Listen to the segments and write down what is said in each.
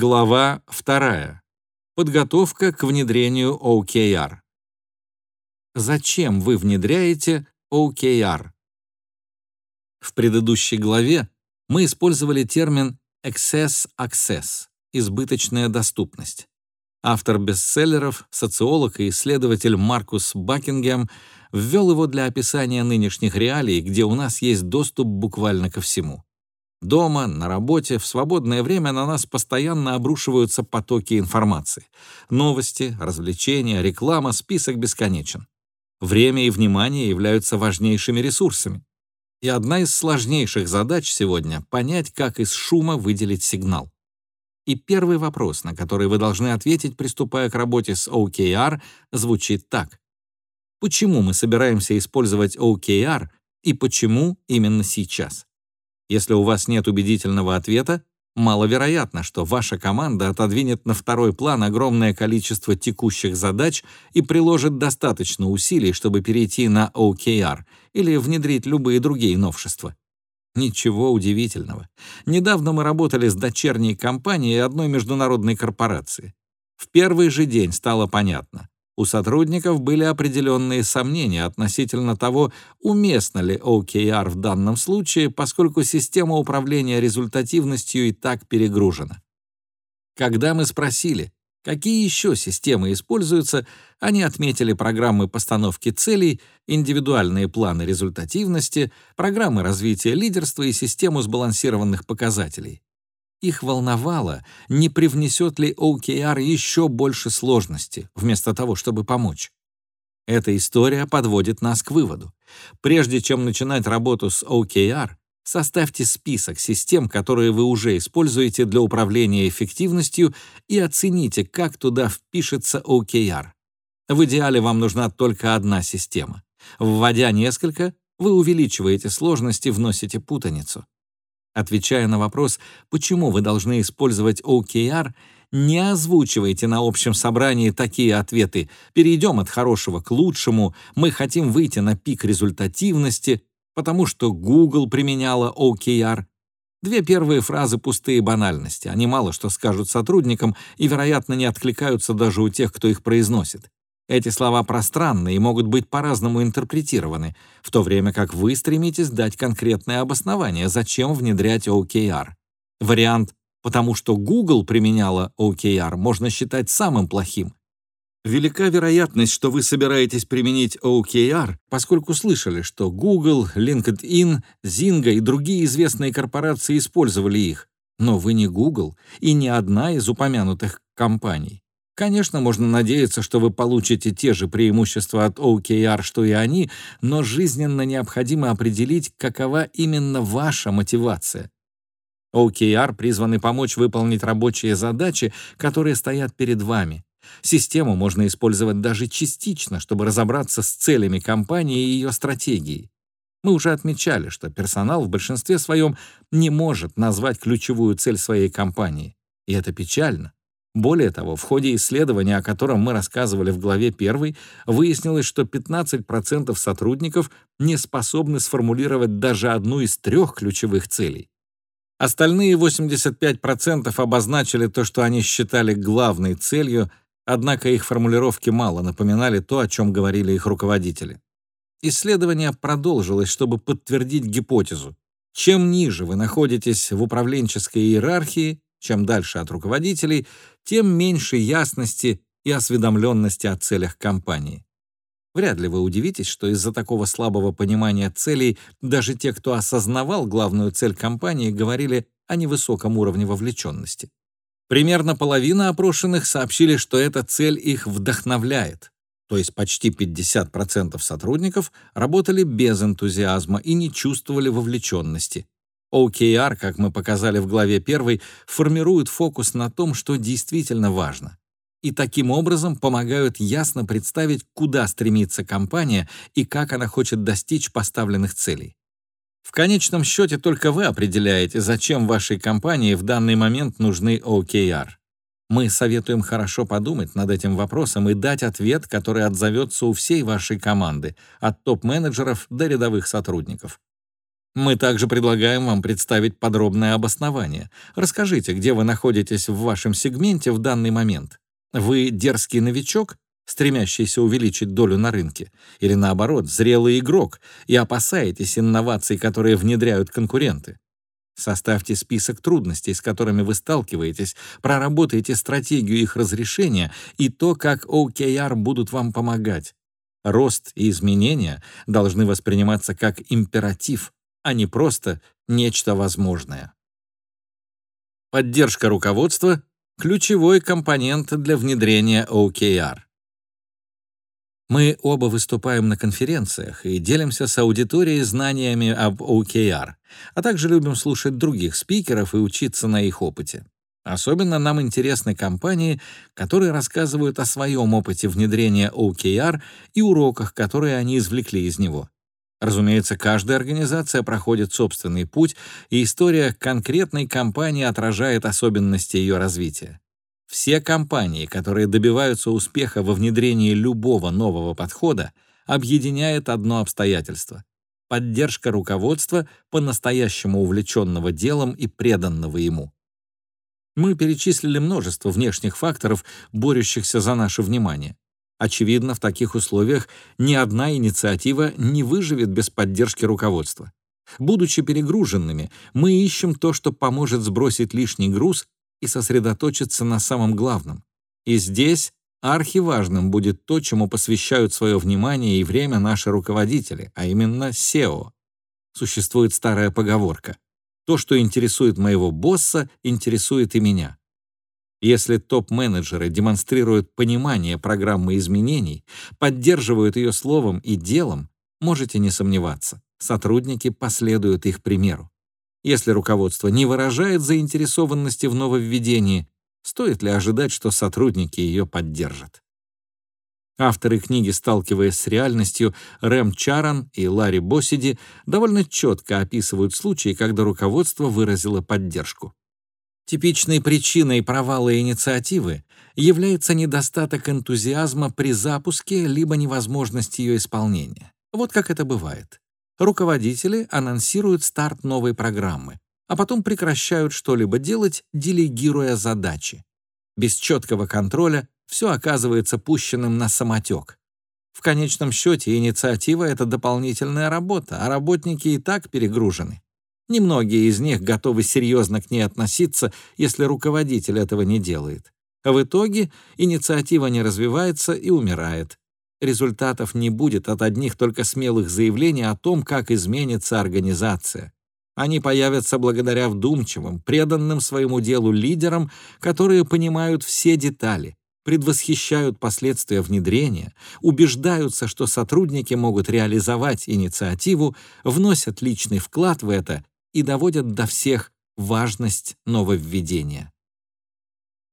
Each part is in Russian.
Глава 2. Подготовка к внедрению OKR. Зачем вы внедряете OKR? В предыдущей главе мы использовали термин Excess Access — избыточная доступность. Автор бестселлеров, социолог и исследователь Маркус Бакингем ввел его для описания нынешних реалий, где у нас есть доступ буквально ко всему. Дома, на работе, в свободное время на нас постоянно обрушиваются потоки информации. Новости, развлечения, реклама, список бесконечен. Время и внимание являются важнейшими ресурсами. И одна из сложнейших задач сегодня — понять, как из шума выделить сигнал. И первый вопрос, на который вы должны ответить, приступая к работе с OKR, звучит так. Почему мы собираемся использовать OKR и почему именно сейчас? Если у вас нет убедительного ответа, маловероятно, что ваша команда отодвинет на второй план огромное количество текущих задач и приложит достаточно усилий, чтобы перейти на OKR или внедрить любые другие новшества. Ничего удивительного. Недавно мы работали с дочерней компанией одной международной корпорации. В первый же день стало понятно. У сотрудников были определенные сомнения относительно того, уместно ли OKR в данном случае, поскольку система управления результативностью и так перегружена. Когда мы спросили, какие еще системы используются, они отметили программы постановки целей, индивидуальные планы результативности, программы развития лидерства и систему сбалансированных показателей. Их волновало, не привнесет ли OKR еще больше сложности, вместо того, чтобы помочь. Эта история подводит нас к выводу. Прежде чем начинать работу с OKR, составьте список систем, которые вы уже используете для управления эффективностью, и оцените, как туда впишется OKR. В идеале вам нужна только одна система. Вводя несколько, вы увеличиваете сложности, вносите путаницу. Отвечая на вопрос, почему вы должны использовать OKR, не озвучивайте на общем собрании такие ответы «перейдем от хорошего к лучшему», «мы хотим выйти на пик результативности», «потому что Google применяла OKR». Две первые фразы пустые банальности, они мало что скажут сотрудникам и, вероятно, не откликаются даже у тех, кто их произносит. Эти слова пространны и могут быть по-разному интерпретированы, в то время как вы стремитесь дать конкретное обоснование, зачем внедрять OKR. Вариант «потому что Google применяла OKR» можно считать самым плохим. Велика вероятность, что вы собираетесь применить OKR, поскольку слышали, что Google, LinkedIn, Zynga и другие известные корпорации использовали их. Но вы не Google и не одна из упомянутых компаний. Конечно, можно надеяться, что вы получите те же преимущества от OKR, что и они, но жизненно необходимо определить, какова именно ваша мотивация. OKR призваны помочь выполнить рабочие задачи, которые стоят перед вами. Систему можно использовать даже частично, чтобы разобраться с целями компании и ее стратегией. Мы уже отмечали, что персонал в большинстве своем не может назвать ключевую цель своей компании. И это печально. Более того, в ходе исследования, о котором мы рассказывали в главе 1, выяснилось, что 15% сотрудников не способны сформулировать даже одну из трех ключевых целей. Остальные 85% обозначили то, что они считали главной целью, однако их формулировки мало напоминали то, о чем говорили их руководители. Исследование продолжилось, чтобы подтвердить гипотезу. Чем ниже вы находитесь в управленческой иерархии, чем дальше от руководителей, тем меньше ясности и осведомленности о целях компании. Вряд ли вы удивитесь, что из-за такого слабого понимания целей даже те, кто осознавал главную цель компании, говорили о невысоком уровне вовлеченности. Примерно половина опрошенных сообщили, что эта цель их вдохновляет, то есть почти 50% сотрудников работали без энтузиазма и не чувствовали вовлеченности, OKR, как мы показали в главе 1, формируют фокус на том, что действительно важно. И таким образом помогают ясно представить, куда стремится компания и как она хочет достичь поставленных целей. В конечном счете только вы определяете, зачем вашей компании в данный момент нужны OKR. Мы советуем хорошо подумать над этим вопросом и дать ответ, который отзовется у всей вашей команды, от топ-менеджеров до рядовых сотрудников. Мы также предлагаем вам представить подробное обоснование. Расскажите, где вы находитесь в вашем сегменте в данный момент. Вы дерзкий новичок, стремящийся увеличить долю на рынке, или наоборот, зрелый игрок и опасаетесь инноваций, которые внедряют конкуренты. Составьте список трудностей, с которыми вы сталкиваетесь, проработайте стратегию их разрешения и то, как OKR будут вам помогать. Рост и изменения должны восприниматься как императив, а не просто нечто возможное. Поддержка руководства — ключевой компонент для внедрения OKR. Мы оба выступаем на конференциях и делимся с аудиторией знаниями об OKR, а также любим слушать других спикеров и учиться на их опыте. Особенно нам интересны компании, которые рассказывают о своем опыте внедрения OKR и уроках, которые они извлекли из него. Разумеется, каждая организация проходит собственный путь, и история конкретной компании отражает особенности ее развития. Все компании, которые добиваются успеха во внедрении любого нового подхода, объединяет одно обстоятельство — поддержка руководства, по-настоящему увлеченного делом и преданного ему. Мы перечислили множество внешних факторов, борющихся за наше внимание. Очевидно, в таких условиях ни одна инициатива не выживет без поддержки руководства. Будучи перегруженными, мы ищем то, что поможет сбросить лишний груз и сосредоточиться на самом главном. И здесь архиважным будет то, чему посвящают свое внимание и время наши руководители, а именно SEO. Существует старая поговорка «То, что интересует моего босса, интересует и меня». Если топ-менеджеры демонстрируют понимание программы изменений, поддерживают ее словом и делом, можете не сомневаться, сотрудники последуют их примеру. Если руководство не выражает заинтересованности в нововведении, стоит ли ожидать, что сотрудники ее поддержат? Авторы книги, сталкиваясь с реальностью, Рэм Чаран и Ларри Босиди довольно четко описывают случаи, когда руководство выразило поддержку. Типичной причиной провала инициативы является недостаток энтузиазма при запуске либо невозможность ее исполнения. Вот как это бывает. Руководители анонсируют старт новой программы, а потом прекращают что-либо делать, делегируя задачи. Без четкого контроля все оказывается пущенным на самотек. В конечном счете инициатива — это дополнительная работа, а работники и так перегружены. Немногие из них готовы серьезно к ней относиться, если руководитель этого не делает. А в итоге инициатива не развивается и умирает. Результатов не будет от одних только смелых заявлений о том, как изменится организация. Они появятся благодаря вдумчивым, преданным своему делу лидерам, которые понимают все детали, предвосхищают последствия внедрения, убеждаются, что сотрудники могут реализовать инициативу, вносят личный вклад в это и доводят до всех важность нововведения.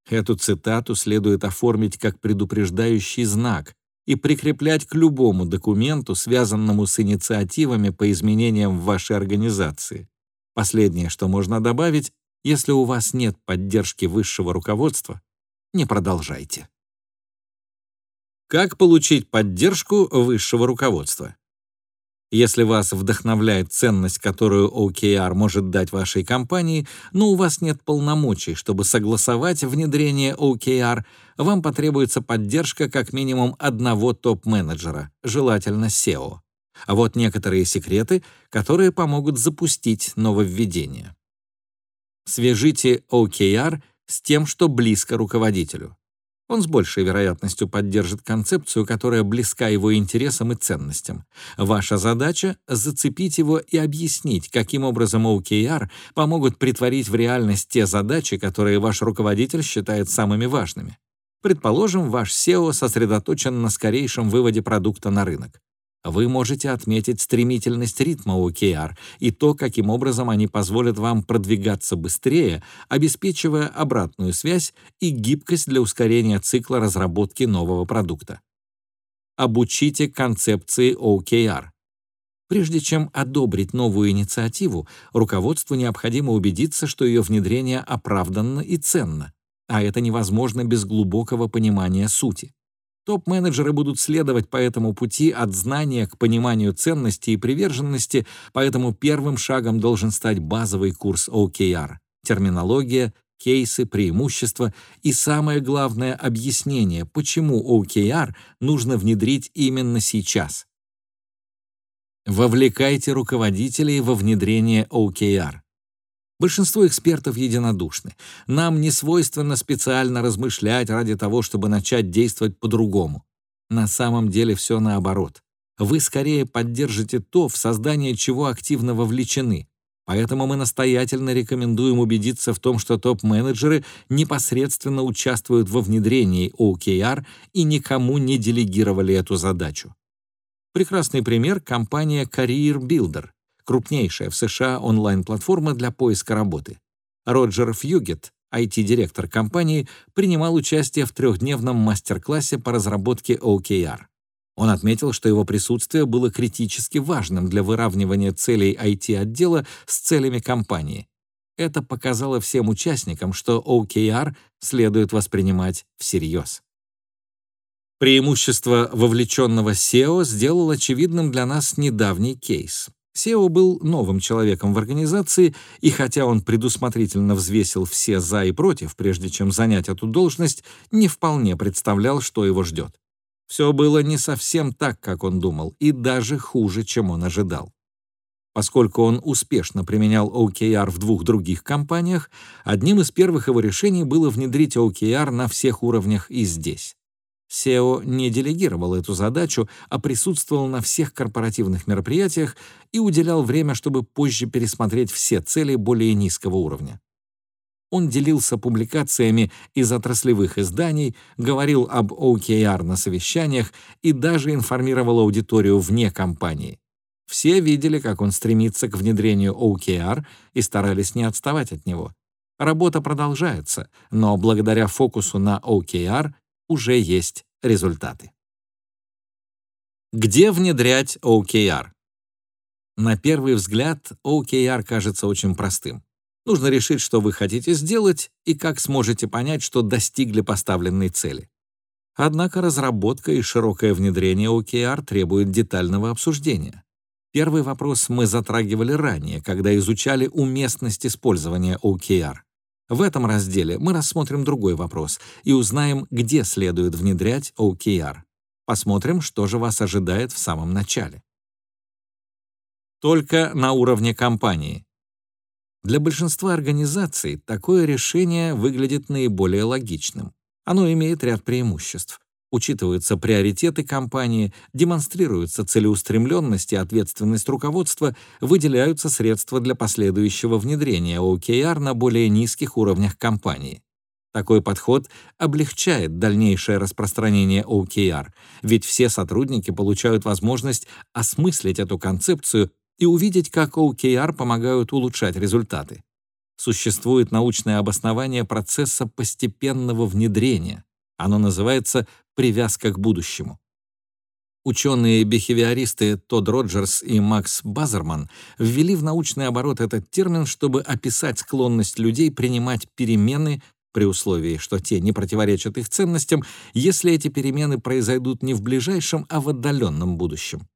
Эту цитату следует оформить как предупреждающий знак и прикреплять к любому документу, связанному с инициативами по изменениям в вашей организации. Последнее, что можно добавить, если у вас нет поддержки высшего руководства, не продолжайте. Как получить поддержку высшего руководства? Если вас вдохновляет ценность, которую OKR может дать вашей компании, но у вас нет полномочий, чтобы согласовать внедрение OKR, вам потребуется поддержка как минимум одного топ-менеджера, желательно SEO. А вот некоторые секреты, которые помогут запустить нововведение. Свяжите OKR с тем, что близко руководителю. Он с большей вероятностью поддержит концепцию, которая близка его интересам и ценностям. Ваша задача — зацепить его и объяснить, каким образом OKR помогут притворить в реальность те задачи, которые ваш руководитель считает самыми важными. Предположим, ваш SEO сосредоточен на скорейшем выводе продукта на рынок. Вы можете отметить стремительность ритма OKR и то, каким образом они позволят вам продвигаться быстрее, обеспечивая обратную связь и гибкость для ускорения цикла разработки нового продукта. Обучите концепции OKR. Прежде чем одобрить новую инициативу, руководству необходимо убедиться, что ее внедрение оправданно и ценно, а это невозможно без глубокого понимания сути. Топ-менеджеры будут следовать по этому пути от знания к пониманию ценности и приверженности, поэтому первым шагом должен стать базовый курс OKR — терминология, кейсы, преимущества и, самое главное, объяснение, почему OKR нужно внедрить именно сейчас. Вовлекайте руководителей во внедрение OKR. Большинство экспертов единодушны. Нам не свойственно специально размышлять ради того, чтобы начать действовать по-другому. На самом деле все наоборот. Вы скорее поддержите то, в создание чего активно вовлечены. Поэтому мы настоятельно рекомендуем убедиться в том, что топ-менеджеры непосредственно участвуют во внедрении OKR и никому не делегировали эту задачу. Прекрасный пример — компания Career Builder крупнейшая в США онлайн-платформа для поиска работы. Роджер Фьюгет, IT-директор компании, принимал участие в трехдневном мастер-классе по разработке OKR. Он отметил, что его присутствие было критически важным для выравнивания целей IT-отдела с целями компании. Это показало всем участникам, что OKR следует воспринимать всерьез. Преимущество вовлеченного SEO сделал очевидным для нас недавний кейс. Сео был новым человеком в организации, и хотя он предусмотрительно взвесил все «за» и «против», прежде чем занять эту должность, не вполне представлял, что его ждет. Все было не совсем так, как он думал, и даже хуже, чем он ожидал. Поскольку он успешно применял OKR в двух других компаниях, одним из первых его решений было внедрить OKR на всех уровнях и здесь. SEO не делегировал эту задачу, а присутствовал на всех корпоративных мероприятиях и уделял время, чтобы позже пересмотреть все цели более низкого уровня. Он делился публикациями из отраслевых изданий, говорил об OKR на совещаниях и даже информировал аудиторию вне компании. Все видели, как он стремится к внедрению OKR и старались не отставать от него. Работа продолжается, но благодаря фокусу на OKR уже есть результаты. Где внедрять OKR? На первый взгляд OKR кажется очень простым. Нужно решить, что вы хотите сделать и как сможете понять, что достигли поставленной цели. Однако разработка и широкое внедрение OKR требует детального обсуждения. Первый вопрос мы затрагивали ранее, когда изучали уместность использования OKR. В этом разделе мы рассмотрим другой вопрос и узнаем, где следует внедрять OKR. Посмотрим, что же вас ожидает в самом начале. Только на уровне компании. Для большинства организаций такое решение выглядит наиболее логичным. Оно имеет ряд преимуществ учитываются приоритеты компании, демонстрируется целеустремленность и ответственность руководства, выделяются средства для последующего внедрения OKR на более низких уровнях компании. Такой подход облегчает дальнейшее распространение OKR, ведь все сотрудники получают возможность осмыслить эту концепцию и увидеть, как OKR помогают улучшать результаты. Существует научное обоснование процесса постепенного внедрения. Оно называется привязка к будущему. Ученые-бихевиористы Тодд Роджерс и Макс Базерман ввели в научный оборот этот термин, чтобы описать склонность людей принимать перемены при условии, что те не противоречат их ценностям, если эти перемены произойдут не в ближайшем, а в отдаленном будущем.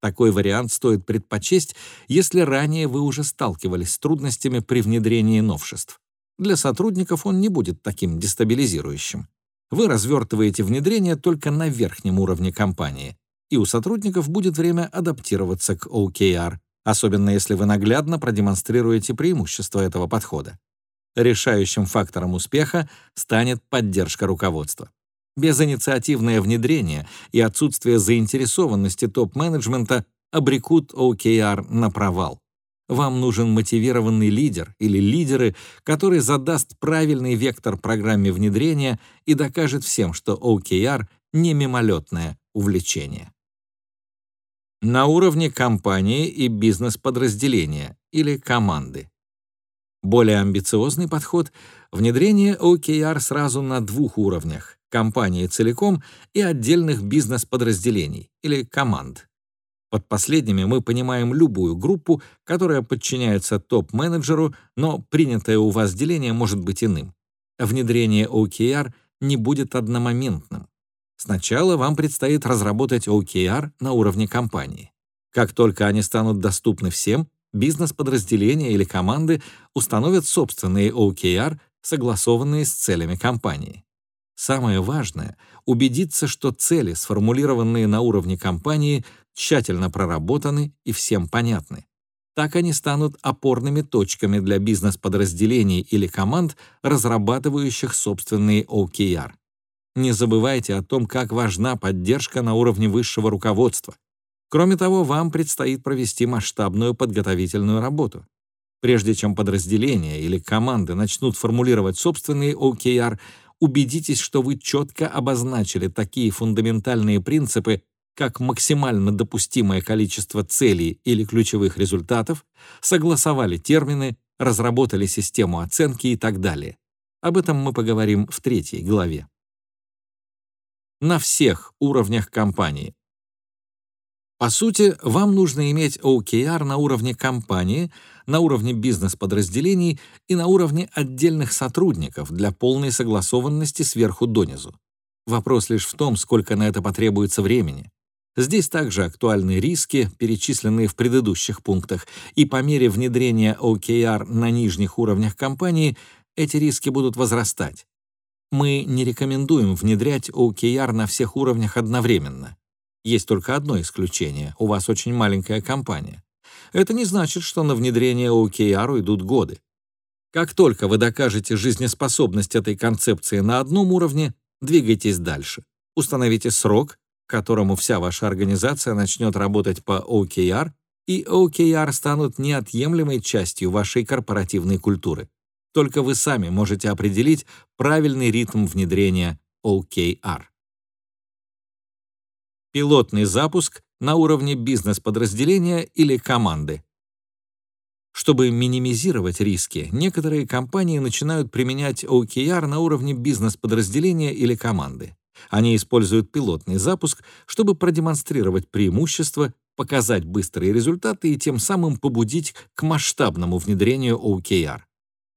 Такой вариант стоит предпочесть, если ранее вы уже сталкивались с трудностями при внедрении новшеств. Для сотрудников он не будет таким дестабилизирующим. Вы развертываете внедрение только на верхнем уровне компании, и у сотрудников будет время адаптироваться к OKR, особенно если вы наглядно продемонстрируете преимущество этого подхода. Решающим фактором успеха станет поддержка руководства. Безинициативное внедрение и отсутствие заинтересованности топ-менеджмента обрекут OKR на провал. Вам нужен мотивированный лидер или лидеры, который задаст правильный вектор программе внедрения и докажет всем, что OKR — не мимолетное увлечение. На уровне компании и бизнес-подразделения или команды. Более амбициозный подход — внедрение OKR сразу на двух уровнях — компании целиком и отдельных бизнес-подразделений или команд. Под последними мы понимаем любую группу, которая подчиняется топ-менеджеру, но принятое у вас деление может быть иным. Внедрение OKR не будет одномоментным. Сначала вам предстоит разработать OKR на уровне компании. Как только они станут доступны всем, бизнес-подразделения или команды установят собственные OKR, согласованные с целями компании. Самое важное — убедиться, что цели, сформулированные на уровне компании, тщательно проработаны и всем понятны. Так они станут опорными точками для бизнес-подразделений или команд, разрабатывающих собственные OKR. Не забывайте о том, как важна поддержка на уровне высшего руководства. Кроме того, вам предстоит провести масштабную подготовительную работу. Прежде чем подразделения или команды начнут формулировать собственные OKR, убедитесь, что вы четко обозначили такие фундаментальные принципы, как максимально допустимое количество целей или ключевых результатов, согласовали термины, разработали систему оценки и так далее. Об этом мы поговорим в третьей главе. На всех уровнях компании. По сути, вам нужно иметь OKR на уровне компании, на уровне бизнес-подразделений и на уровне отдельных сотрудников для полной согласованности сверху донизу. Вопрос лишь в том, сколько на это потребуется времени. Здесь также актуальны риски, перечисленные в предыдущих пунктах, и по мере внедрения OKR на нижних уровнях компании эти риски будут возрастать. Мы не рекомендуем внедрять OKR на всех уровнях одновременно. Есть только одно исключение — у вас очень маленькая компания. Это не значит, что на внедрение OKR идут годы. Как только вы докажете жизнеспособность этой концепции на одном уровне, двигайтесь дальше. Установите срок к которому вся ваша организация начнет работать по OKR, и OKR станут неотъемлемой частью вашей корпоративной культуры. Только вы сами можете определить правильный ритм внедрения OKR. Пилотный запуск на уровне бизнес-подразделения или команды. Чтобы минимизировать риски, некоторые компании начинают применять OKR на уровне бизнес-подразделения или команды. Они используют пилотный запуск, чтобы продемонстрировать преимущества, показать быстрые результаты и тем самым побудить к масштабному внедрению OKR.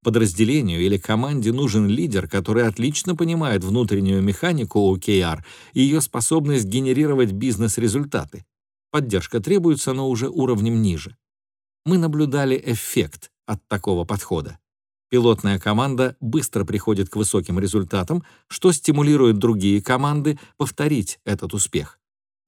Подразделению или команде нужен лидер, который отлично понимает внутреннюю механику OKR и ее способность генерировать бизнес-результаты. Поддержка требуется, но уже уровнем ниже. Мы наблюдали эффект от такого подхода. Пилотная команда быстро приходит к высоким результатам, что стимулирует другие команды повторить этот успех.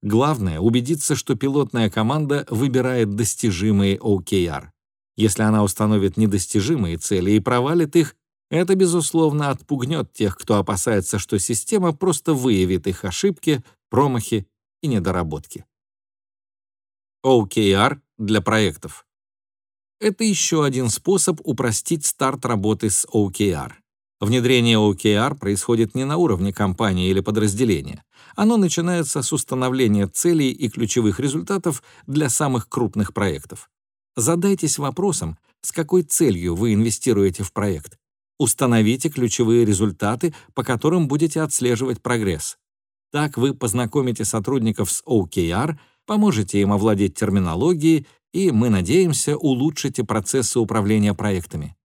Главное — убедиться, что пилотная команда выбирает достижимые OKR. Если она установит недостижимые цели и провалит их, это, безусловно, отпугнет тех, кто опасается, что система просто выявит их ошибки, промахи и недоработки. OKR для проектов. Это еще один способ упростить старт работы с OKR. Внедрение OKR происходит не на уровне компании или подразделения. Оно начинается с установления целей и ключевых результатов для самых крупных проектов. Задайтесь вопросом, с какой целью вы инвестируете в проект. Установите ключевые результаты, по которым будете отслеживать прогресс. Так вы познакомите сотрудников с OKR, поможете им овладеть терминологией и, мы надеемся, улучшите процессы управления проектами.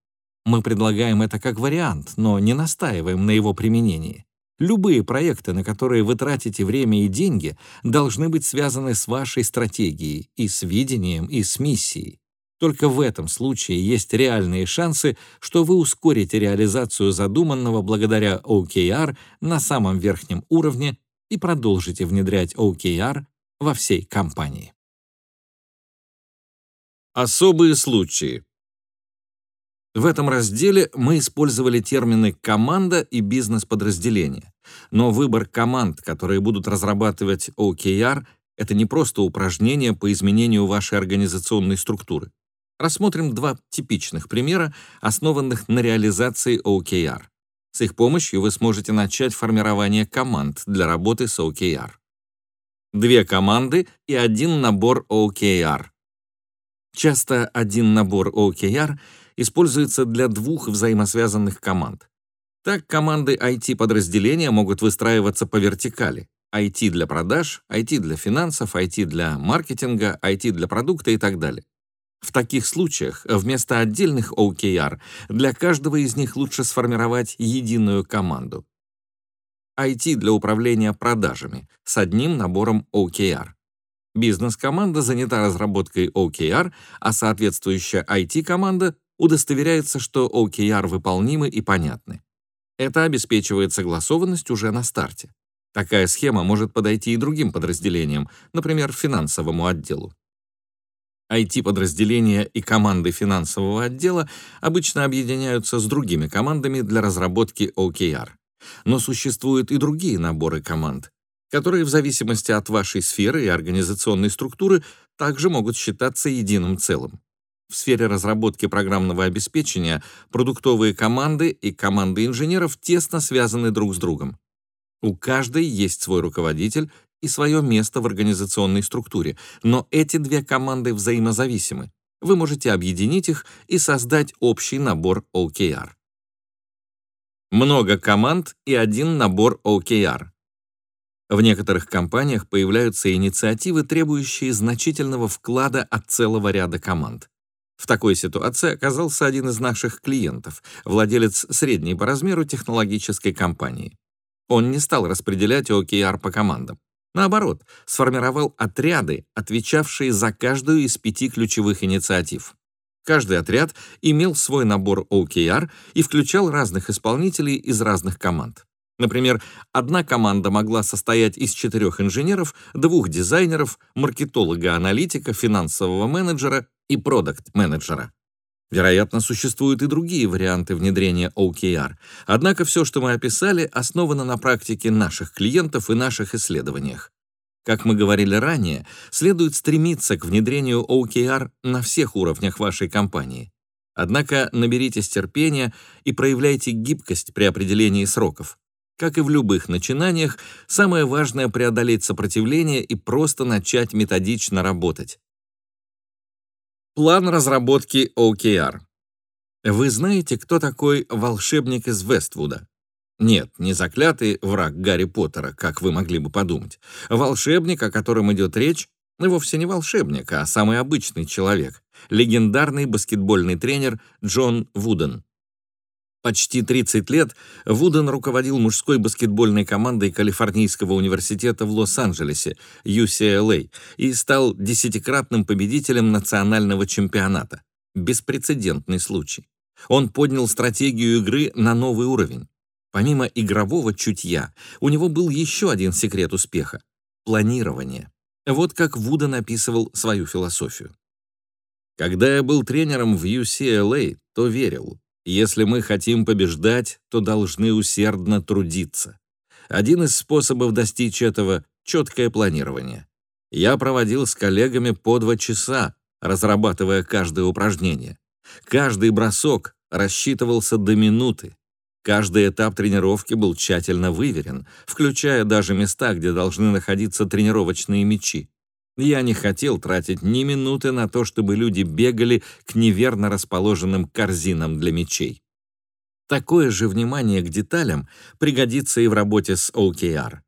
Мы предлагаем это как вариант, но не настаиваем на его применении. Любые проекты, на которые вы тратите время и деньги, должны быть связаны с вашей стратегией, и с видением, и с миссией. Только в этом случае есть реальные шансы, что вы ускорите реализацию задуманного благодаря OKR на самом верхнем уровне и продолжите внедрять OKR во всей компании. Особые случаи. В этом разделе мы использовали термины «команда» и «бизнес-подразделение». Но выбор команд, которые будут разрабатывать OKR, это не просто упражнение по изменению вашей организационной структуры. Рассмотрим два типичных примера, основанных на реализации OKR. С их помощью вы сможете начать формирование команд для работы с OKR. Две команды и один набор OKR — Часто один набор OKR используется для двух взаимосвязанных команд. Так команды IT-подразделения могут выстраиваться по вертикали. IT для продаж, IT для финансов, IT для маркетинга, IT для продукта и так далее. В таких случаях вместо отдельных OKR для каждого из них лучше сформировать единую команду. IT для управления продажами с одним набором OKR. Бизнес-команда занята разработкой OKR, а соответствующая IT-команда удостоверяется, что OKR выполнимы и понятны. Это обеспечивает согласованность уже на старте. Такая схема может подойти и другим подразделениям, например, финансовому отделу. IT-подразделения и команды финансового отдела обычно объединяются с другими командами для разработки OKR. Но существуют и другие наборы команд, которые в зависимости от вашей сферы и организационной структуры также могут считаться единым целым. В сфере разработки программного обеспечения продуктовые команды и команды инженеров тесно связаны друг с другом. У каждой есть свой руководитель и свое место в организационной структуре, но эти две команды взаимозависимы. Вы можете объединить их и создать общий набор OKR. Много команд и один набор OKR. В некоторых компаниях появляются инициативы, требующие значительного вклада от целого ряда команд. В такой ситуации оказался один из наших клиентов, владелец средней по размеру технологической компании. Он не стал распределять OKR по командам. Наоборот, сформировал отряды, отвечавшие за каждую из пяти ключевых инициатив. Каждый отряд имел свой набор OKR и включал разных исполнителей из разных команд. Например, одна команда могла состоять из четырех инженеров, двух дизайнеров, маркетолога-аналитика, финансового менеджера и продукт-менеджера. Вероятно, существуют и другие варианты внедрения OKR, однако все, что мы описали, основано на практике наших клиентов и наших исследованиях. Как мы говорили ранее, следует стремиться к внедрению OKR на всех уровнях вашей компании. Однако наберитесь терпения и проявляйте гибкость при определении сроков. Как и в любых начинаниях, самое важное — преодолеть сопротивление и просто начать методично работать. План разработки OKR. Вы знаете, кто такой волшебник из Вествуда? Нет, не заклятый враг Гарри Поттера, как вы могли бы подумать. Волшебник, о котором идет речь, вовсе не волшебник, а самый обычный человек. Легендарный баскетбольный тренер Джон Вуден. Почти 30 лет Вуден руководил мужской баскетбольной командой Калифорнийского университета в Лос-Анджелесе, UCLA, и стал десятикратным победителем национального чемпионата. Беспрецедентный случай. Он поднял стратегию игры на новый уровень. Помимо игрового чутья, у него был еще один секрет успеха — планирование. Вот как Вуден описывал свою философию. «Когда я был тренером в UCLA, то верил, если мы хотим побеждать, то должны усердно трудиться. Один из способов достичь этого — четкое планирование. Я проводил с коллегами по два часа, разрабатывая каждое упражнение. Каждый бросок рассчитывался до минуты. Каждый этап тренировки был тщательно выверен, включая даже места, где должны находиться тренировочные мячи. Я не хотел тратить ни минуты на то, чтобы люди бегали к неверно расположенным корзинам для мечей. Такое же внимание к деталям пригодится и в работе с OKR.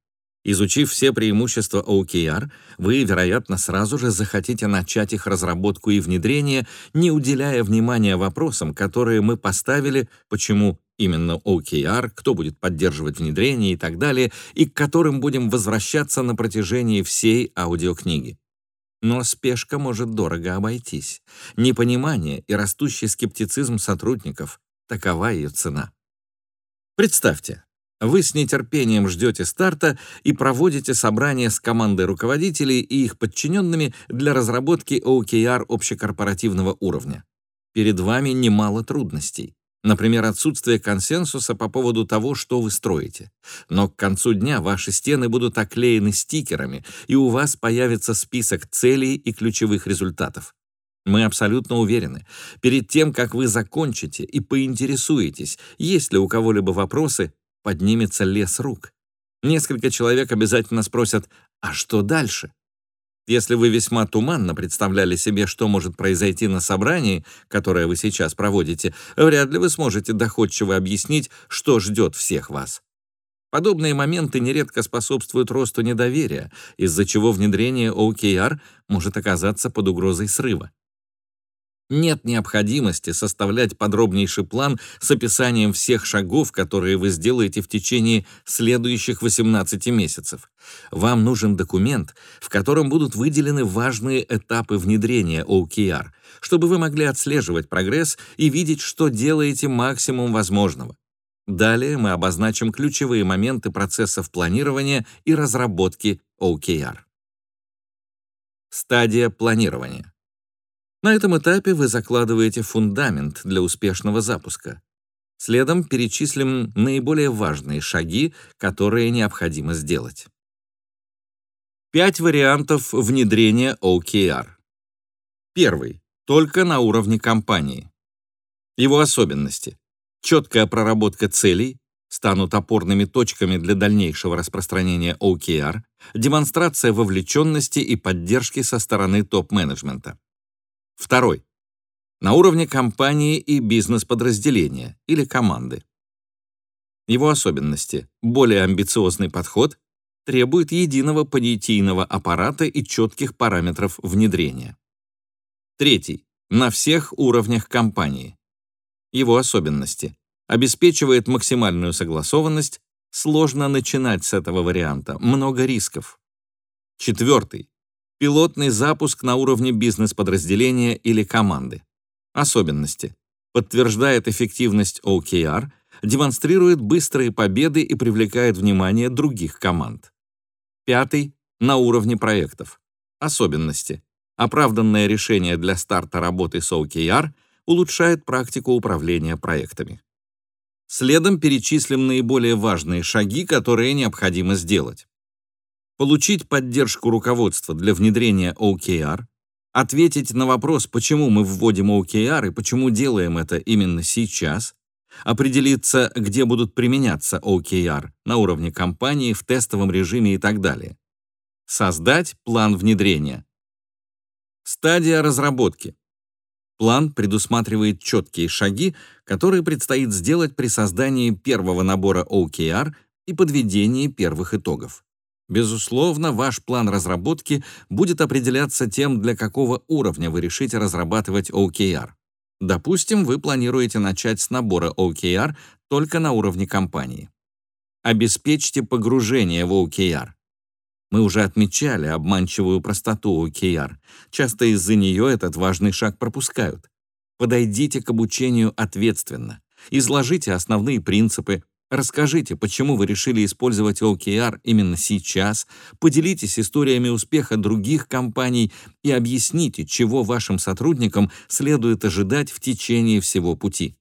Изучив все преимущества OKR, вы, вероятно, сразу же захотите начать их разработку и внедрение, не уделяя внимания вопросам, которые мы поставили, почему именно OKR, кто будет поддерживать внедрение и так далее, и к которым будем возвращаться на протяжении всей аудиокниги. Но спешка может дорого обойтись. Непонимание и растущий скептицизм сотрудников — такова ее цена. Представьте, вы с нетерпением ждете старта и проводите собрание с командой руководителей и их подчиненными для разработки OKR общекорпоративного уровня. Перед вами немало трудностей. Например, отсутствие консенсуса по поводу того, что вы строите. Но к концу дня ваши стены будут оклеены стикерами, и у вас появится список целей и ключевых результатов. Мы абсолютно уверены, перед тем, как вы закончите и поинтересуетесь, есть ли у кого-либо вопросы, поднимется лес рук. Несколько человек обязательно спросят «А что дальше?». Если вы весьма туманно представляли себе, что может произойти на собрании, которое вы сейчас проводите, вряд ли вы сможете доходчиво объяснить, что ждет всех вас. Подобные моменты нередко способствуют росту недоверия, из-за чего внедрение OKR может оказаться под угрозой срыва. Нет необходимости составлять подробнейший план с описанием всех шагов, которые вы сделаете в течение следующих 18 месяцев. Вам нужен документ, в котором будут выделены важные этапы внедрения OKR, чтобы вы могли отслеживать прогресс и видеть, что делаете максимум возможного. Далее мы обозначим ключевые моменты процессов планирования и разработки OKR. Стадия планирования. На этом этапе вы закладываете фундамент для успешного запуска. Следом перечислим наиболее важные шаги, которые необходимо сделать. Пять вариантов внедрения OKR. Первый. Только на уровне компании. Его особенности. Четкая проработка целей станут опорными точками для дальнейшего распространения OKR, демонстрация вовлеченности и поддержки со стороны топ-менеджмента. Второй. На уровне компании и бизнес-подразделения или команды. Его особенности. Более амбициозный подход требует единого понятийного аппарата и четких параметров внедрения. Третий. На всех уровнях компании. Его особенности. Обеспечивает максимальную согласованность, сложно начинать с этого варианта, много рисков. Четвертый. Пилотный запуск на уровне бизнес-подразделения или команды. Особенности. Подтверждает эффективность OKR, демонстрирует быстрые победы и привлекает внимание других команд. Пятый. На уровне проектов. Особенности. Оправданное решение для старта работы с OKR улучшает практику управления проектами. Следом перечислим наиболее важные шаги, которые необходимо сделать получить поддержку руководства для внедрения OKR, ответить на вопрос, почему мы вводим OKR и почему делаем это именно сейчас, определиться, где будут применяться OKR на уровне компании, в тестовом режиме и так далее. Создать план внедрения. Стадия разработки. План предусматривает четкие шаги, которые предстоит сделать при создании первого набора OKR и подведении первых итогов. Безусловно, ваш план разработки будет определяться тем, для какого уровня вы решите разрабатывать OKR. Допустим, вы планируете начать с набора OKR только на уровне компании. Обеспечьте погружение в OKR. Мы уже отмечали обманчивую простоту OKR. Часто из-за нее этот важный шаг пропускают. Подойдите к обучению ответственно. Изложите основные принципы, Расскажите, почему вы решили использовать OKR именно сейчас, поделитесь историями успеха других компаний и объясните, чего вашим сотрудникам следует ожидать в течение всего пути.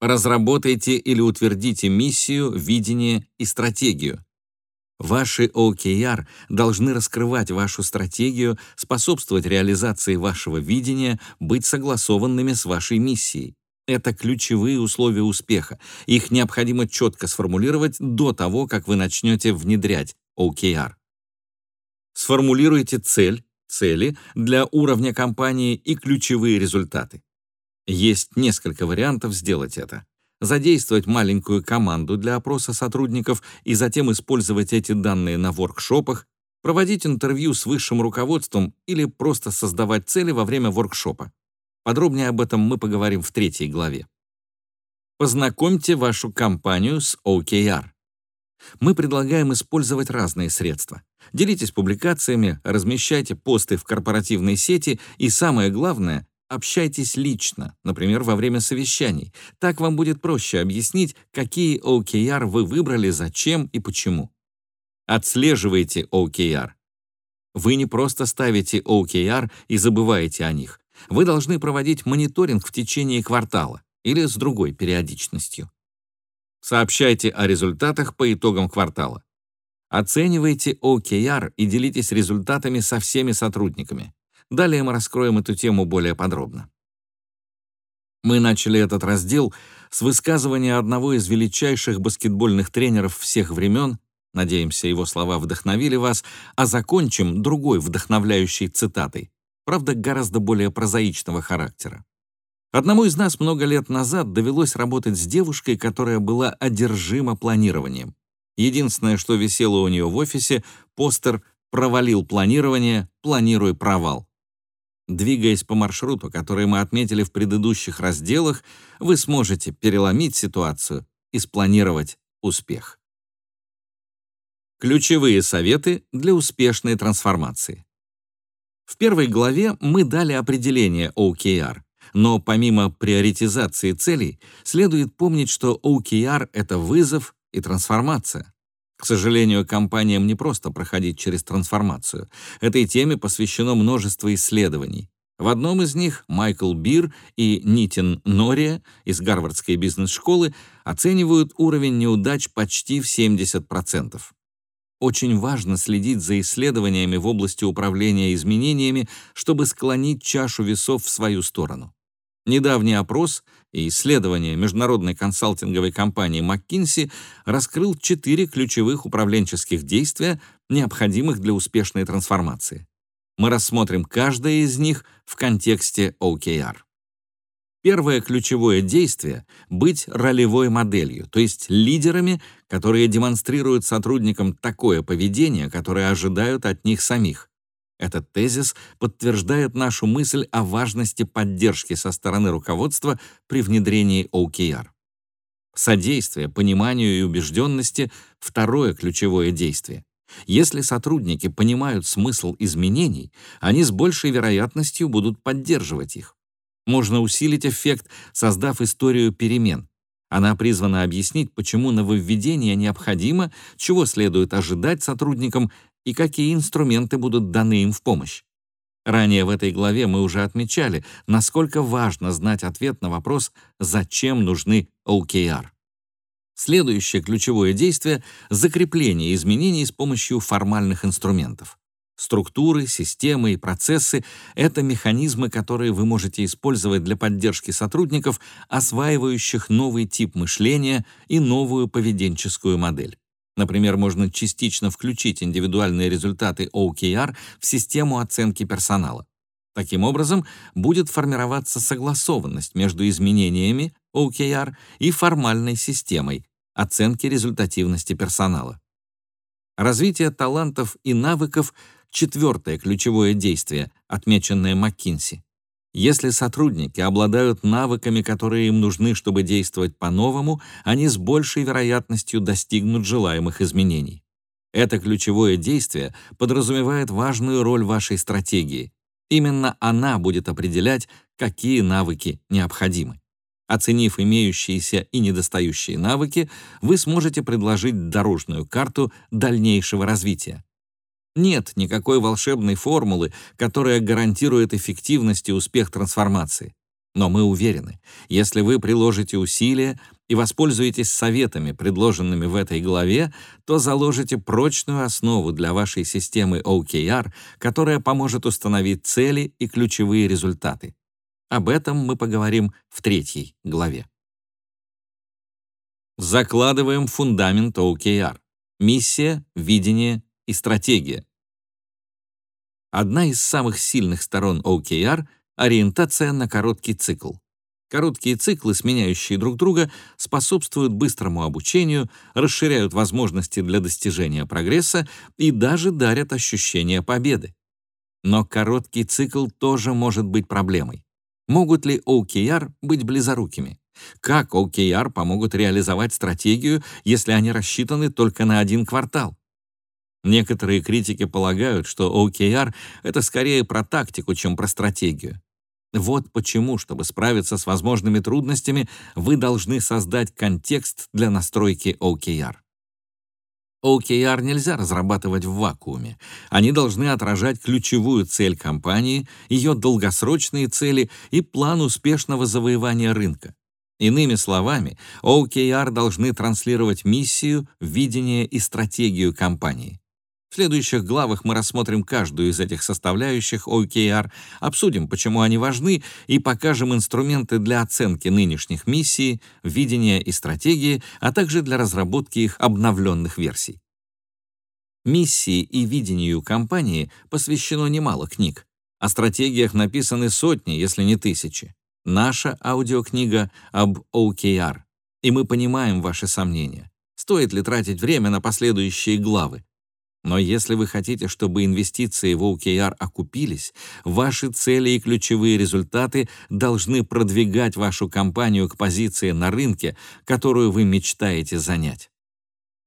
Разработайте или утвердите миссию, видение и стратегию. Ваши OKR должны раскрывать вашу стратегию, способствовать реализации вашего видения, быть согласованными с вашей миссией. Это ключевые условия успеха. Их необходимо четко сформулировать до того, как вы начнете внедрять OKR. Сформулируйте цель, цели для уровня компании и ключевые результаты. Есть несколько вариантов сделать это. Задействовать маленькую команду для опроса сотрудников и затем использовать эти данные на воркшопах, проводить интервью с высшим руководством или просто создавать цели во время воркшопа. Подробнее об этом мы поговорим в третьей главе. Познакомьте вашу компанию с OKR. Мы предлагаем использовать разные средства. Делитесь публикациями, размещайте посты в корпоративной сети и, самое главное, общайтесь лично, например, во время совещаний. Так вам будет проще объяснить, какие OKR вы выбрали, зачем и почему. Отслеживайте OKR. Вы не просто ставите OKR и забываете о них. Вы должны проводить мониторинг в течение квартала или с другой периодичностью. Сообщайте о результатах по итогам квартала. Оценивайте OKR и делитесь результатами со всеми сотрудниками. Далее мы раскроем эту тему более подробно. Мы начали этот раздел с высказывания одного из величайших баскетбольных тренеров всех времен, надеемся, его слова вдохновили вас, а закончим другой вдохновляющей цитатой правда, гораздо более прозаичного характера. Одному из нас много лет назад довелось работать с девушкой, которая была одержима планированием. Единственное, что висело у нее в офисе, постер «Провалил планирование, планируй провал». Двигаясь по маршруту, который мы отметили в предыдущих разделах, вы сможете переломить ситуацию и спланировать успех. Ключевые советы для успешной трансформации. В первой главе мы дали определение OKR, но помимо приоритизации целей, следует помнить, что OKR — это вызов и трансформация. К сожалению, компаниям не просто проходить через трансформацию. Этой теме посвящено множество исследований. В одном из них Майкл Бир и Нитин Нория из Гарвардской бизнес-школы оценивают уровень неудач почти в 70%. Очень важно следить за исследованиями в области управления изменениями, чтобы склонить чашу весов в свою сторону. Недавний опрос и исследование международной консалтинговой компании McKinsey раскрыл четыре ключевых управленческих действия, необходимых для успешной трансформации. Мы рассмотрим каждое из них в контексте OKR. Первое ключевое действие — быть ролевой моделью, то есть лидерами, которые демонстрируют сотрудникам такое поведение, которое ожидают от них самих. Этот тезис подтверждает нашу мысль о важности поддержки со стороны руководства при внедрении OKR. Содействие, пониманию и убежденности — второе ключевое действие. Если сотрудники понимают смысл изменений, они с большей вероятностью будут поддерживать их. Можно усилить эффект, создав историю перемен. Она призвана объяснить, почему нововведение необходимо, чего следует ожидать сотрудникам и какие инструменты будут даны им в помощь. Ранее в этой главе мы уже отмечали, насколько важно знать ответ на вопрос «Зачем нужны OKR?». Следующее ключевое действие — закрепление изменений с помощью формальных инструментов. Структуры, системы и процессы — это механизмы, которые вы можете использовать для поддержки сотрудников, осваивающих новый тип мышления и новую поведенческую модель. Например, можно частично включить индивидуальные результаты OKR в систему оценки персонала. Таким образом, будет формироваться согласованность между изменениями OKR и формальной системой оценки результативности персонала. Развитие талантов и навыков — четвертое ключевое действие, отмеченное МcKinsey. Если сотрудники обладают навыками, которые им нужны, чтобы действовать по-новому, они с большей вероятностью достигнут желаемых изменений. Это ключевое действие подразумевает важную роль вашей стратегии. Именно она будет определять, какие навыки необходимы. Оценив имеющиеся и недостающие навыки, вы сможете предложить дорожную карту дальнейшего развития. Нет никакой волшебной формулы, которая гарантирует эффективность и успех трансформации. Но мы уверены, если вы приложите усилия и воспользуетесь советами, предложенными в этой главе, то заложите прочную основу для вашей системы OKR, которая поможет установить цели и ключевые результаты. Об этом мы поговорим в третьей главе. Закладываем фундамент OKR. Миссия, видение и стратегия. Одна из самых сильных сторон OKR — ориентация на короткий цикл. Короткие циклы, сменяющие друг друга, способствуют быстрому обучению, расширяют возможности для достижения прогресса и даже дарят ощущение победы. Но короткий цикл тоже может быть проблемой. Могут ли OKR быть близорукими? Как OKR помогут реализовать стратегию, если они рассчитаны только на один квартал? Некоторые критики полагают, что OKR — это скорее про тактику, чем про стратегию. Вот почему, чтобы справиться с возможными трудностями, вы должны создать контекст для настройки OKR. OKR нельзя разрабатывать в вакууме. Они должны отражать ключевую цель компании, ее долгосрочные цели и план успешного завоевания рынка. Иными словами, OKR должны транслировать миссию, видение и стратегию компании. В следующих главах мы рассмотрим каждую из этих составляющих OKR, обсудим, почему они важны, и покажем инструменты для оценки нынешних миссий, видения и стратегии, а также для разработки их обновленных версий. Миссии и видению компании посвящено немало книг. О стратегиях написаны сотни, если не тысячи. Наша аудиокнига об OKR. И мы понимаем ваши сомнения. Стоит ли тратить время на последующие главы? Но если вы хотите, чтобы инвестиции в OKR окупились, ваши цели и ключевые результаты должны продвигать вашу компанию к позиции на рынке, которую вы мечтаете занять.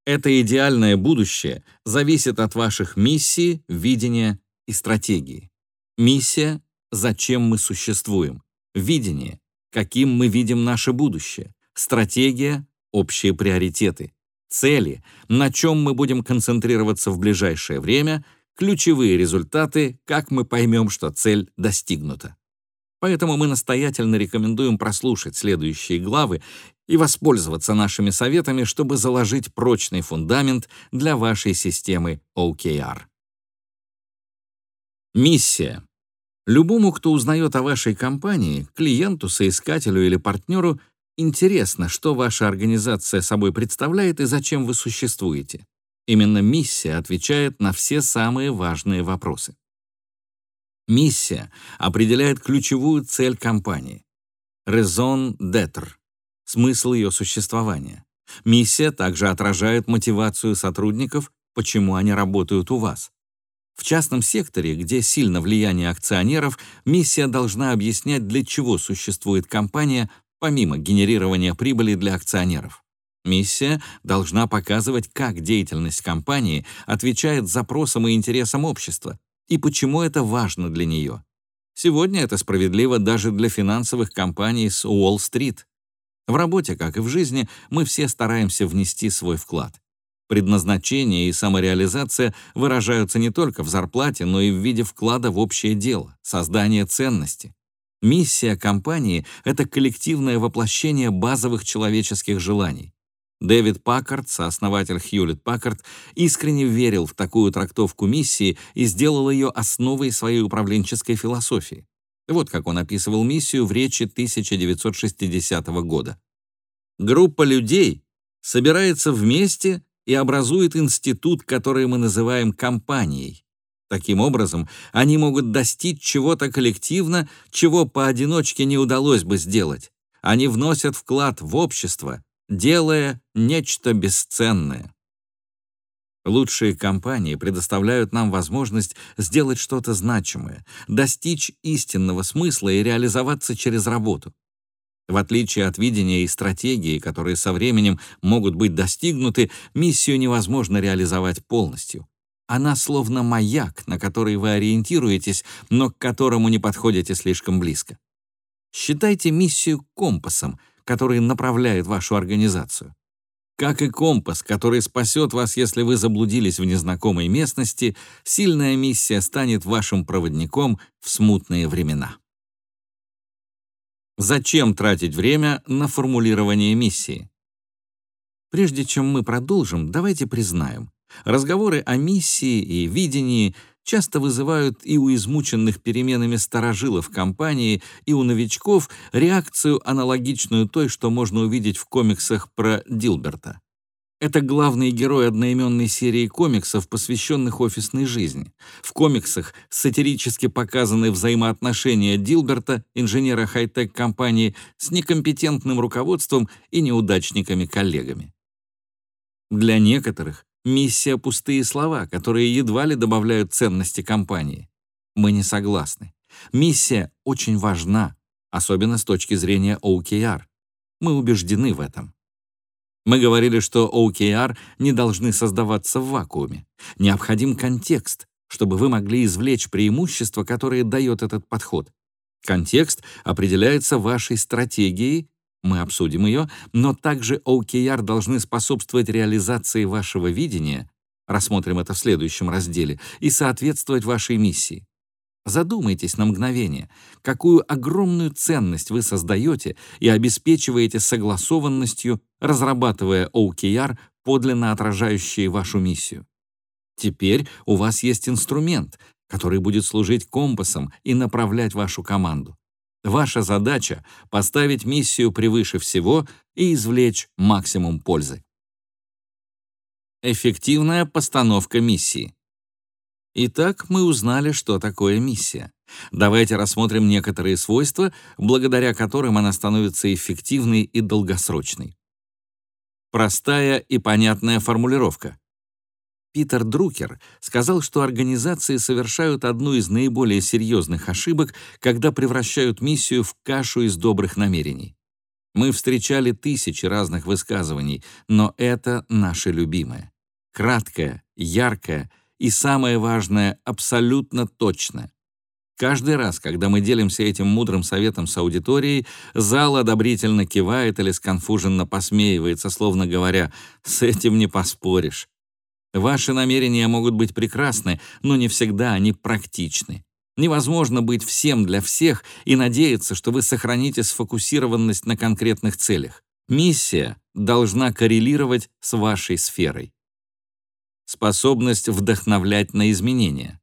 Это идеальное будущее зависит от ваших миссий, видения и стратегии. Миссия — зачем мы существуем. Видение — каким мы видим наше будущее. Стратегия — общие приоритеты цели, на чем мы будем концентрироваться в ближайшее время, ключевые результаты, как мы поймем, что цель достигнута. Поэтому мы настоятельно рекомендуем прослушать следующие главы и воспользоваться нашими советами, чтобы заложить прочный фундамент для вашей системы OKR. Миссия. Любому, кто узнает о вашей компании, клиенту, соискателю или партнеру, Интересно, что ваша организация собой представляет и зачем вы существуете. Именно миссия отвечает на все самые важные вопросы. Миссия определяет ключевую цель компании. Raison d'être — смысл ее существования. Миссия также отражает мотивацию сотрудников, почему они работают у вас. В частном секторе, где сильно влияние акционеров, миссия должна объяснять, для чего существует компания, помимо генерирования прибыли для акционеров. Миссия должна показывать, как деятельность компании отвечает запросам и интересам общества и почему это важно для нее. Сегодня это справедливо даже для финансовых компаний с Уолл-стрит. В работе, как и в жизни, мы все стараемся внести свой вклад. Предназначение и самореализация выражаются не только в зарплате, но и в виде вклада в общее дело, создания ценности. Миссия компании — это коллективное воплощение базовых человеческих желаний. Дэвид Паккард, сооснователь Хьюлетт Паккард, искренне верил в такую трактовку миссии и сделал ее основой своей управленческой философии. Вот как он описывал миссию в речи 1960 года. «Группа людей собирается вместе и образует институт, который мы называем компанией. Таким образом, они могут достичь чего-то коллективно, чего поодиночке не удалось бы сделать. Они вносят вклад в общество, делая нечто бесценное. Лучшие компании предоставляют нам возможность сделать что-то значимое, достичь истинного смысла и реализоваться через работу. В отличие от видения и стратегии, которые со временем могут быть достигнуты, миссию невозможно реализовать полностью. Она словно маяк, на который вы ориентируетесь, но к которому не подходите слишком близко. Считайте миссию компасом, который направляет вашу организацию. Как и компас, который спасет вас, если вы заблудились в незнакомой местности, сильная миссия станет вашим проводником в смутные времена. Зачем тратить время на формулирование миссии? Прежде чем мы продолжим, давайте признаем, Разговоры о миссии и видении часто вызывают и у измученных переменами старожилов компании, и у новичков реакцию, аналогичную той, что можно увидеть в комиксах про Дилберта. Это главный герой одноименной серии комиксов, посвященных офисной жизни. В комиксах сатирически показаны взаимоотношения Дилберта, инженера хай-тек компании, с некомпетентным руководством и неудачниками-коллегами. Для некоторых Миссия — пустые слова, которые едва ли добавляют ценности компании. Мы не согласны. Миссия очень важна, особенно с точки зрения OKR. Мы убеждены в этом. Мы говорили, что OKR не должны создаваться в вакууме. Необходим контекст, чтобы вы могли извлечь преимущества, которые дает этот подход. Контекст определяется вашей стратегией мы обсудим ее, но также OKR должны способствовать реализации вашего видения, рассмотрим это в следующем разделе, и соответствовать вашей миссии. Задумайтесь на мгновение, какую огромную ценность вы создаете и обеспечиваете согласованностью, разрабатывая OKR, подлинно отражающие вашу миссию. Теперь у вас есть инструмент, который будет служить компасом и направлять вашу команду. Ваша задача — поставить миссию превыше всего и извлечь максимум пользы. Эффективная постановка миссии. Итак, мы узнали, что такое миссия. Давайте рассмотрим некоторые свойства, благодаря которым она становится эффективной и долгосрочной. Простая и понятная формулировка. Питер Друкер сказал, что организации совершают одну из наиболее серьезных ошибок, когда превращают миссию в кашу из добрых намерений. Мы встречали тысячи разных высказываний, но это наше любимое. Краткое, яркое и, самое важное, абсолютно точное. Каждый раз, когда мы делимся этим мудрым советом с аудиторией, зал одобрительно кивает или сконфуженно посмеивается, словно говоря, «С этим не поспоришь». Ваши намерения могут быть прекрасны, но не всегда они практичны. Невозможно быть всем для всех и надеяться, что вы сохраните сфокусированность на конкретных целях. Миссия должна коррелировать с вашей сферой. Способность вдохновлять на изменения.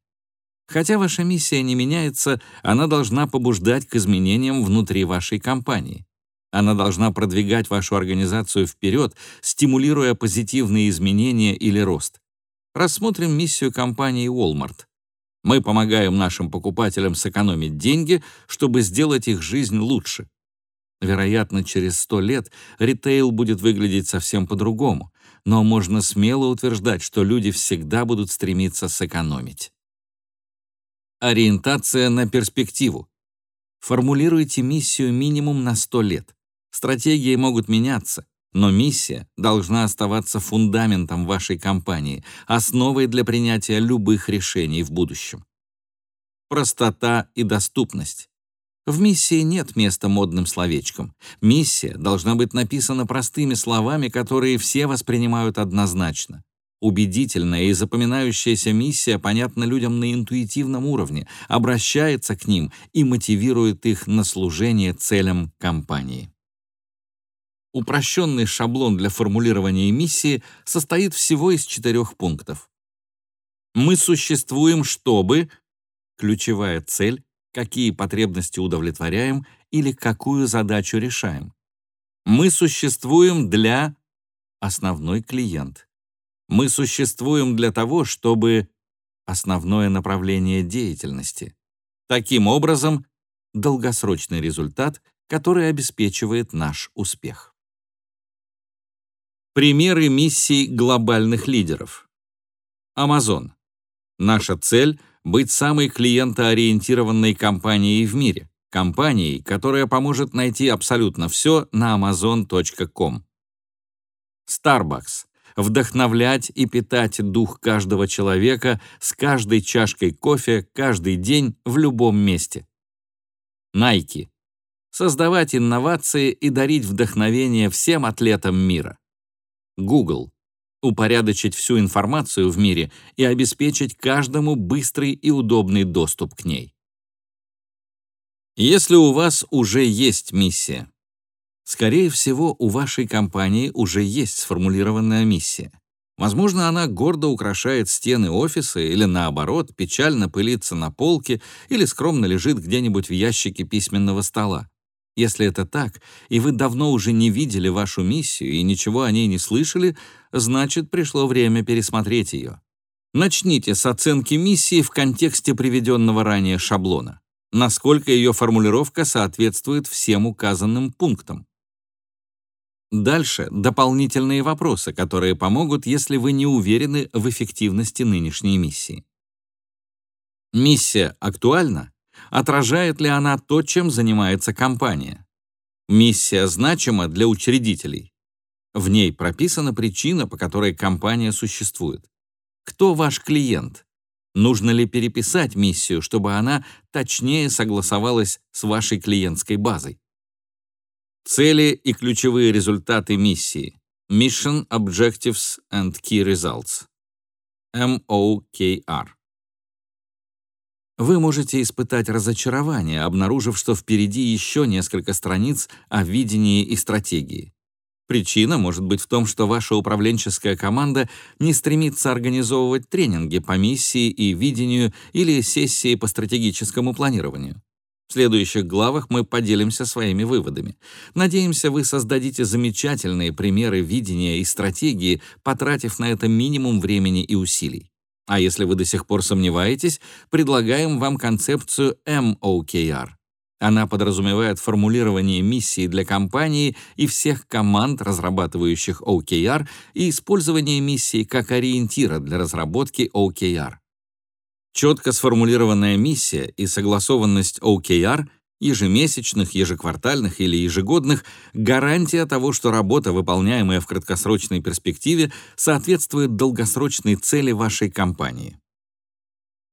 Хотя ваша миссия не меняется, она должна побуждать к изменениям внутри вашей компании. Она должна продвигать вашу организацию вперед, стимулируя позитивные изменения или рост. Рассмотрим миссию компании Walmart. Мы помогаем нашим покупателям сэкономить деньги, чтобы сделать их жизнь лучше. Вероятно, через 100 лет ритейл будет выглядеть совсем по-другому, но можно смело утверждать, что люди всегда будут стремиться сэкономить. Ориентация на перспективу. Формулируйте миссию минимум на 100 лет. Стратегии могут меняться, но миссия должна оставаться фундаментом вашей компании, основой для принятия любых решений в будущем. Простота и доступность. В миссии нет места модным словечкам. Миссия должна быть написана простыми словами, которые все воспринимают однозначно. Убедительная и запоминающаяся миссия понятна людям на интуитивном уровне, обращается к ним и мотивирует их на служение целям компании. Упрощенный шаблон для формулирования миссии состоит всего из четырех пунктов. Мы существуем, чтобы ключевая цель, какие потребности удовлетворяем или какую задачу решаем. Мы существуем для основной клиент. Мы существуем для того, чтобы основное направление деятельности. Таким образом, долгосрочный результат, который обеспечивает наш успех. Примеры миссий глобальных лидеров. Amazon. Наша цель — быть самой клиентоориентированной компанией в мире, компанией, которая поможет найти абсолютно все на amazon.com. Starbucks вдохновлять и питать дух каждого человека с каждой чашкой кофе каждый день в любом месте. Nike. Создавать инновации и дарить вдохновение всем атлетам мира. Google. Упорядочить всю информацию в мире и обеспечить каждому быстрый и удобный доступ к ней. Если у вас уже есть миссия, Скорее всего, у вашей компании уже есть сформулированная миссия. Возможно, она гордо украшает стены офиса или, наоборот, печально пылится на полке или скромно лежит где-нибудь в ящике письменного стола. Если это так, и вы давно уже не видели вашу миссию и ничего о ней не слышали, значит, пришло время пересмотреть ее. Начните с оценки миссии в контексте приведенного ранее шаблона. Насколько ее формулировка соответствует всем указанным пунктам. Дальше дополнительные вопросы, которые помогут, если вы не уверены в эффективности нынешней миссии. Миссия актуальна? Отражает ли она то, чем занимается компания? Миссия значима для учредителей? В ней прописана причина, по которой компания существует. Кто ваш клиент? Нужно ли переписать миссию, чтобы она точнее согласовалась с вашей клиентской базой? Цели и ключевые результаты миссии. Mission, Objectives and Key Results. MOKR. Вы можете испытать разочарование, обнаружив, что впереди еще несколько страниц о видении и стратегии. Причина может быть в том, что ваша управленческая команда не стремится организовывать тренинги по миссии и видению или сессии по стратегическому планированию. В следующих главах мы поделимся своими выводами. Надеемся, вы создадите замечательные примеры видения и стратегии, потратив на это минимум времени и усилий. А если вы до сих пор сомневаетесь, предлагаем вам концепцию MOKR. Она подразумевает формулирование миссии для компании и всех команд, разрабатывающих OKR, и использование миссии как ориентира для разработки OKR. Четко сформулированная миссия и согласованность OKR ежемесячных, ежеквартальных или ежегодных – гарантия того, что работа, выполняемая в краткосрочной перспективе, соответствует долгосрочной цели вашей компании.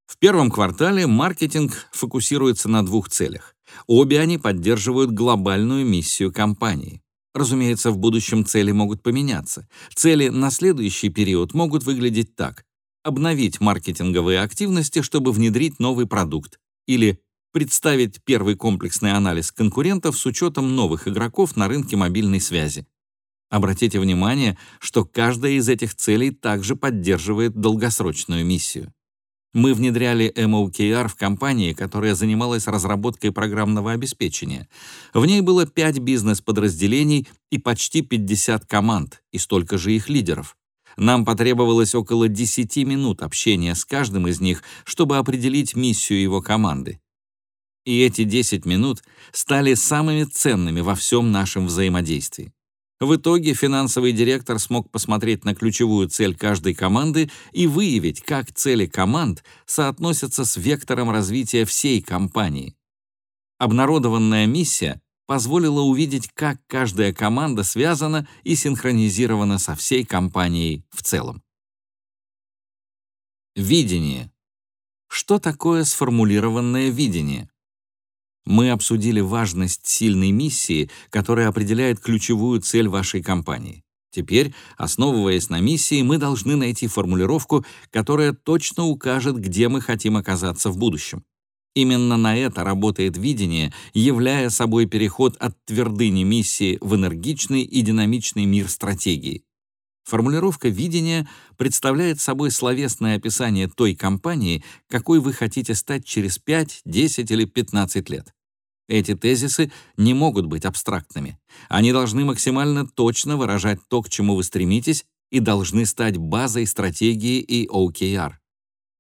В первом квартале маркетинг фокусируется на двух целях. Обе они поддерживают глобальную миссию компании. Разумеется, в будущем цели могут поменяться. Цели на следующий период могут выглядеть так. Обновить маркетинговые активности, чтобы внедрить новый продукт. Или представить первый комплексный анализ конкурентов с учетом новых игроков на рынке мобильной связи. Обратите внимание, что каждая из этих целей также поддерживает долгосрочную миссию. Мы внедряли MOKR в компании, которая занималась разработкой программного обеспечения. В ней было 5 бизнес-подразделений и почти 50 команд, и столько же их лидеров. Нам потребовалось около 10 минут общения с каждым из них, чтобы определить миссию его команды. И эти 10 минут стали самыми ценными во всем нашем взаимодействии. В итоге финансовый директор смог посмотреть на ключевую цель каждой команды и выявить, как цели команд соотносятся с вектором развития всей компании. Обнародованная миссия позволила увидеть, как каждая команда связана и синхронизирована со всей компанией в целом. Видение. Что такое сформулированное видение? Мы обсудили важность сильной миссии, которая определяет ключевую цель вашей компании. Теперь, основываясь на миссии, мы должны найти формулировку, которая точно укажет, где мы хотим оказаться в будущем. Именно на это работает видение, являя собой переход от твердыни миссии в энергичный и динамичный мир стратегии. Формулировка видения представляет собой словесное описание той компании, какой вы хотите стать через 5, 10 или 15 лет. Эти тезисы не могут быть абстрактными. Они должны максимально точно выражать то, к чему вы стремитесь, и должны стать базой стратегии и OKR.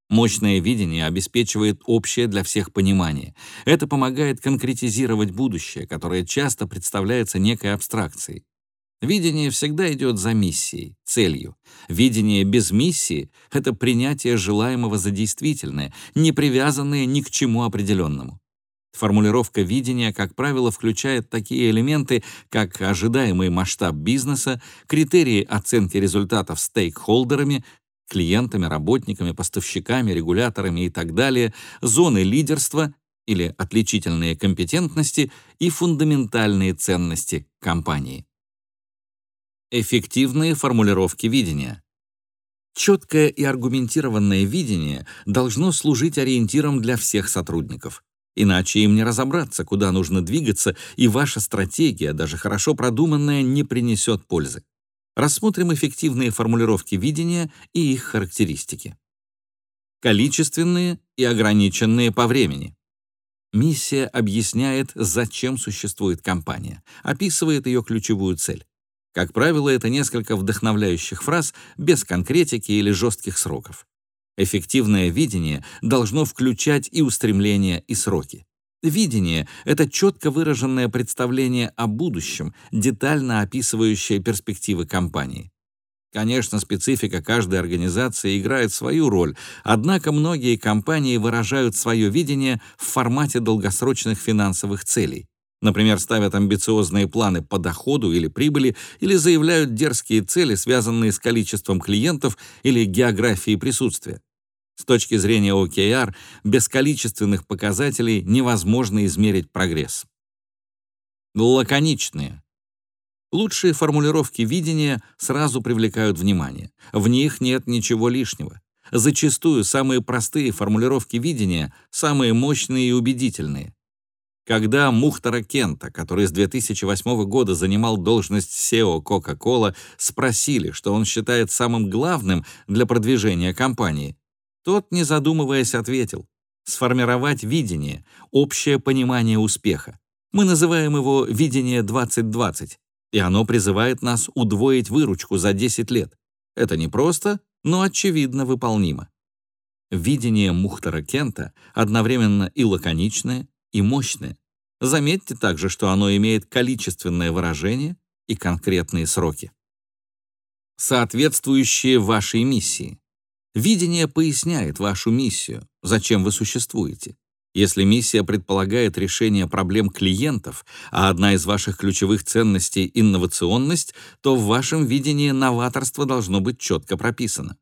Мощное видение обеспечивает общее для всех понимание. Это помогает конкретизировать будущее, которое часто представляется некой абстракцией. Видение всегда идет за миссией, целью. Видение без миссии — это принятие желаемого за действительное, не привязанное ни к чему определенному. Формулировка видения, как правило, включает такие элементы, как ожидаемый масштаб бизнеса, критерии оценки результатов стейкхолдерами, клиентами, работниками, поставщиками, регуляторами и так далее, зоны лидерства или отличительные компетентности и фундаментальные ценности компании. Эффективные формулировки видения. Четкое и аргументированное видение должно служить ориентиром для всех сотрудников. Иначе им не разобраться, куда нужно двигаться, и ваша стратегия, даже хорошо продуманная, не принесет пользы. Рассмотрим эффективные формулировки видения и их характеристики. Количественные и ограниченные по времени. Миссия объясняет, зачем существует компания, описывает ее ключевую цель. Как правило, это несколько вдохновляющих фраз без конкретики или жестких сроков. Эффективное видение должно включать и устремления, и сроки. Видение — это четко выраженное представление о будущем, детально описывающее перспективы компании. Конечно, специфика каждой организации играет свою роль, однако многие компании выражают свое видение в формате долгосрочных финансовых целей. Например, ставят амбициозные планы по доходу или прибыли, или заявляют дерзкие цели, связанные с количеством клиентов или географией присутствия. С точки зрения OKR, без количественных показателей невозможно измерить прогресс. Лаконичные. Лучшие формулировки видения сразу привлекают внимание. В них нет ничего лишнего. Зачастую самые простые формулировки видения самые мощные и убедительные. Когда Мухтара Кента, который с 2008 года занимал должность SEO Coca-Cola, спросили, что он считает самым главным для продвижения компании, тот, не задумываясь, ответил «Сформировать видение, общее понимание успеха. Мы называем его «Видение 2020», и оно призывает нас удвоить выручку за 10 лет. Это непросто, но очевидно выполнимо. Видение Мухтара Кента одновременно и лаконичное, и мощное. Заметьте также, что оно имеет количественное выражение и конкретные сроки. Соответствующие вашей миссии. Видение поясняет вашу миссию, зачем вы существуете. Если миссия предполагает решение проблем клиентов, а одна из ваших ключевых ценностей — инновационность, то в вашем видении новаторство должно быть четко прописано.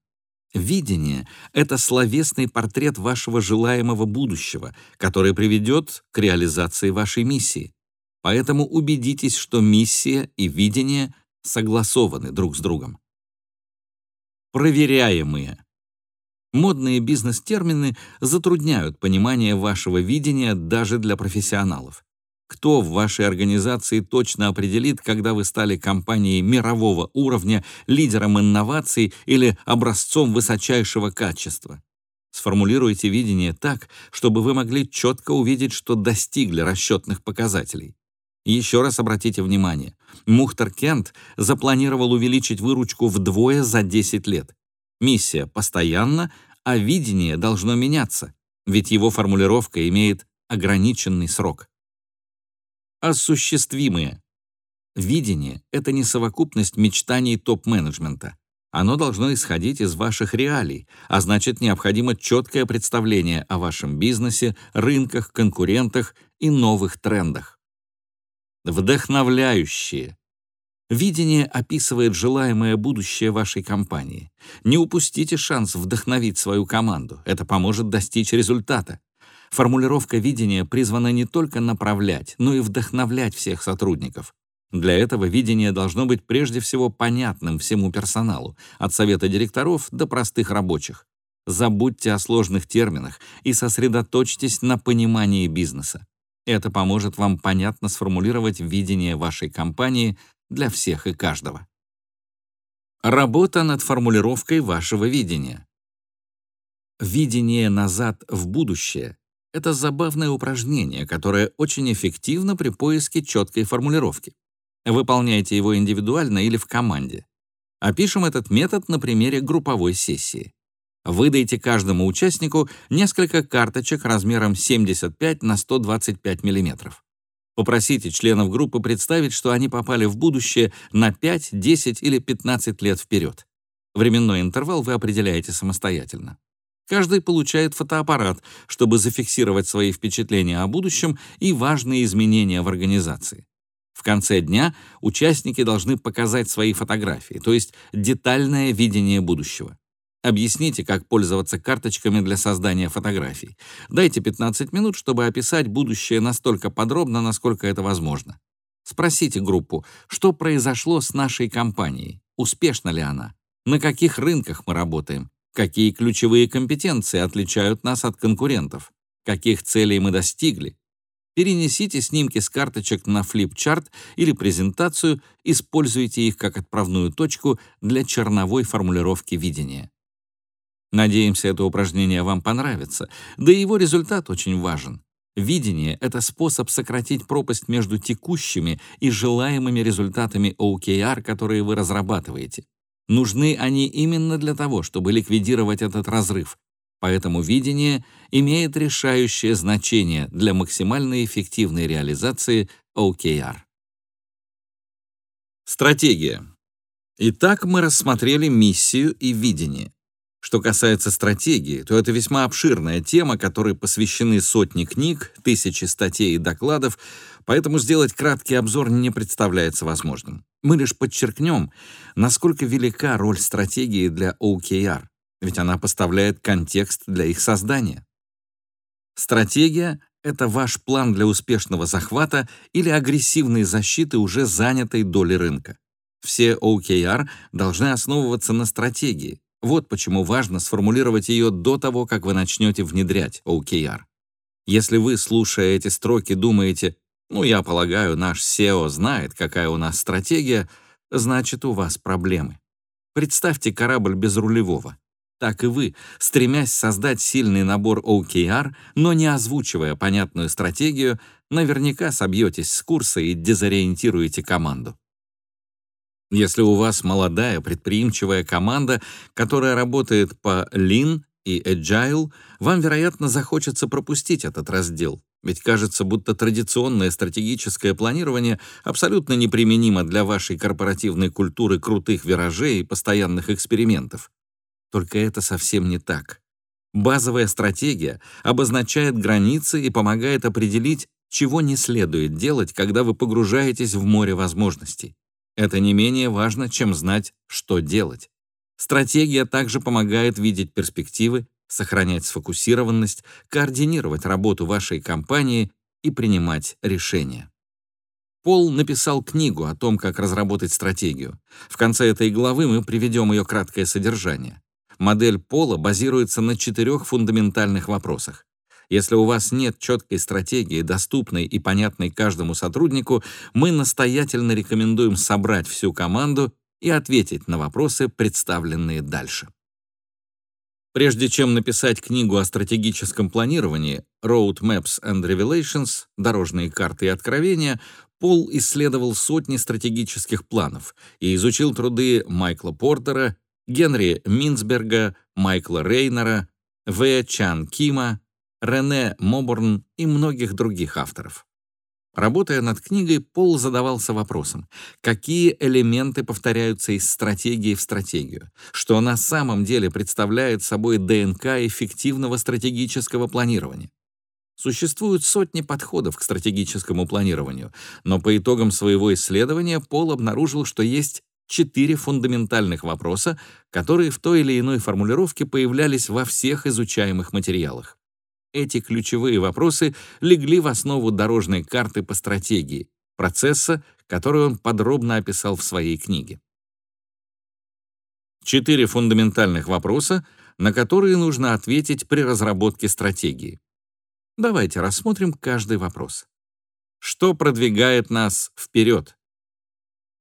Видение — это словесный портрет вашего желаемого будущего, который приведет к реализации вашей миссии. Поэтому убедитесь, что миссия и видение согласованы друг с другом. Проверяемые. Модные бизнес-термины затрудняют понимание вашего видения даже для профессионалов. Кто в вашей организации точно определит, когда вы стали компанией мирового уровня, лидером инноваций или образцом высочайшего качества? Сформулируйте видение так, чтобы вы могли четко увидеть, что достигли расчетных показателей. Еще раз обратите внимание, Мухтар Кент запланировал увеличить выручку вдвое за 10 лет. Миссия постоянна, а видение должно меняться, ведь его формулировка имеет ограниченный срок. Осуществимые. Видение — это не совокупность мечтаний топ-менеджмента. Оно должно исходить из ваших реалий, а значит, необходимо четкое представление о вашем бизнесе, рынках, конкурентах и новых трендах. Вдохновляющие. Видение описывает желаемое будущее вашей компании. Не упустите шанс вдохновить свою команду. Это поможет достичь результата. Формулировка видения призвана не только направлять, но и вдохновлять всех сотрудников. Для этого видение должно быть прежде всего понятным всему персоналу, от совета директоров до простых рабочих. Забудьте о сложных терминах и сосредоточьтесь на понимании бизнеса. Это поможет вам понятно сформулировать видение вашей компании для всех и каждого. Работа над формулировкой вашего видения. Видение назад в будущее — это забавное упражнение, которое очень эффективно при поиске четкой формулировки. Выполняйте его индивидуально или в команде. Опишем этот метод на примере групповой сессии. Выдайте каждому участнику несколько карточек размером 75 на 125 мм. Попросите членов группы представить, что они попали в будущее на 5, 10 или 15 лет вперед. Временной интервал вы определяете самостоятельно. Каждый получает фотоаппарат, чтобы зафиксировать свои впечатления о будущем и важные изменения в организации. В конце дня участники должны показать свои фотографии, то есть детальное видение будущего. Объясните, как пользоваться карточками для создания фотографий. Дайте 15 минут, чтобы описать будущее настолько подробно, насколько это возможно. Спросите группу, что произошло с нашей компанией, успешна ли она, на каких рынках мы работаем, какие ключевые компетенции отличают нас от конкурентов, каких целей мы достигли. Перенесите снимки с карточек на флипчарт или презентацию, используйте их как отправную точку для черновой формулировки видения. Надеемся, это упражнение вам понравится, да и его результат очень важен. Видение — это способ сократить пропасть между текущими и желаемыми результатами OKR, которые вы разрабатываете. Нужны они именно для того, чтобы ликвидировать этот разрыв. Поэтому видение имеет решающее значение для максимально эффективной реализации OKR. Стратегия. Итак, мы рассмотрели миссию и видение. Что касается стратегии, то это весьма обширная тема, которой посвящены сотни книг, тысячи статей и докладов, поэтому сделать краткий обзор не представляется возможным. Мы лишь подчеркнем, насколько велика роль стратегии для OKR, ведь она поставляет контекст для их создания. Стратегия — это ваш план для успешного захвата или агрессивной защиты уже занятой доли рынка. Все OKR должны основываться на стратегии, вот почему важно сформулировать ее до того, как вы начнете внедрять OKR. Если вы, слушая эти строки, думаете, ну, я полагаю, наш SEO знает, какая у нас стратегия, значит, у вас проблемы. Представьте корабль без рулевого. Так и вы, стремясь создать сильный набор OKR, но не озвучивая понятную стратегию, наверняка собьетесь с курса и дезориентируете команду. Если у вас молодая предприимчивая команда, которая работает по Lean и Agile, вам, вероятно, захочется пропустить этот раздел. Ведь кажется, будто традиционное стратегическое планирование абсолютно неприменимо для вашей корпоративной культуры крутых виражей и постоянных экспериментов. Только это совсем не так. Базовая стратегия обозначает границы и помогает определить, чего не следует делать, когда вы погружаетесь в море возможностей. Это не менее важно, чем знать, что делать. Стратегия также помогает видеть перспективы, сохранять сфокусированность, координировать работу вашей компании и принимать решения. Пол написал книгу о том, как разработать стратегию. В конце этой главы мы приведем ее краткое содержание. Модель Пола базируется на четырех фундаментальных вопросах. Если у вас нет четкой стратегии, доступной и понятной каждому сотруднику, мы настоятельно рекомендуем собрать всю команду и ответить на вопросы, представленные дальше. Прежде чем написать книгу о стратегическом планировании Road Maps and Revelations «Дорожные карты и откровения», Пол исследовал сотни стратегических планов и изучил труды Майкла Портера, Генри Минцберга, Майкла Рейнера, В. Чан Кима, Рене Моборн и многих других авторов. Работая над книгой, Пол задавался вопросом, какие элементы повторяются из стратегии в стратегию, что на самом деле представляет собой ДНК эффективного стратегического планирования. Существуют сотни подходов к стратегическому планированию, но по итогам своего исследования Пол обнаружил, что есть четыре фундаментальных вопроса, которые в той или иной формулировке появлялись во всех изучаемых материалах. Эти ключевые вопросы легли в основу дорожной карты по стратегии, процесса, который он подробно описал в своей книге. Четыре фундаментальных вопроса, на которые нужно ответить при разработке стратегии. Давайте рассмотрим каждый вопрос. Что продвигает нас вперед?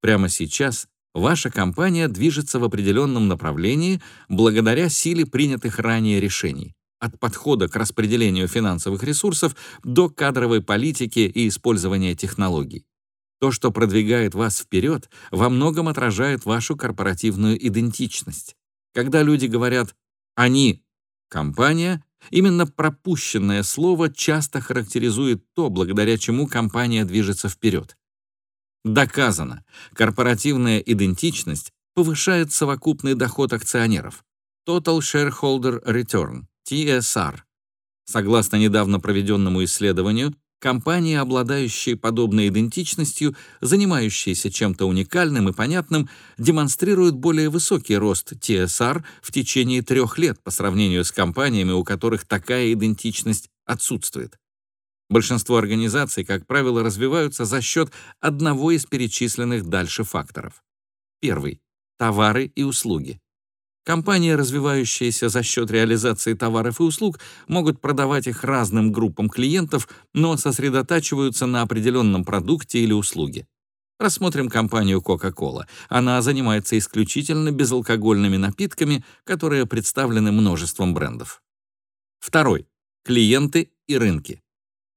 Прямо сейчас ваша компания движется в определенном направлении благодаря силе принятых ранее решений от подхода к распределению финансовых ресурсов до кадровой политики и использования технологий. То, что продвигает вас вперед, во многом отражает вашу корпоративную идентичность. Когда люди говорят «они» — компания, именно пропущенное слово часто характеризует то, благодаря чему компания движется вперед. Доказано, корпоративная идентичность повышает совокупный доход акционеров. Total Shareholder Return TSR. Согласно недавно проведенному исследованию, компании, обладающие подобной идентичностью, занимающиеся чем-то уникальным и понятным, демонстрируют более высокий рост TSR в течение трех лет по сравнению с компаниями, у которых такая идентичность отсутствует. Большинство организаций, как правило, развиваются за счет одного из перечисленных дальше факторов. Первый — товары и услуги. Компании, развивающиеся за счет реализации товаров и услуг, могут продавать их разным группам клиентов, но сосредотачиваются на определенном продукте или услуге. Рассмотрим компанию Coca-Cola. Она занимается исключительно безалкогольными напитками, которые представлены множеством брендов. Второй. Клиенты и рынки.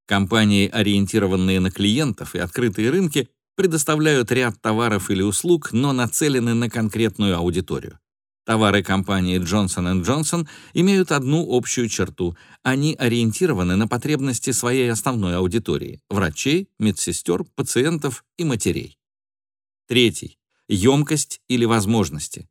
Компании, ориентированные на клиентов и открытые рынки, предоставляют ряд товаров или услуг, но нацелены на конкретную аудиторию. Товары компании Johnson Johnson имеют одну общую черту. Они ориентированы на потребности своей основной аудитории — врачей, медсестер, пациентов и матерей. Третий. Емкость или возможности.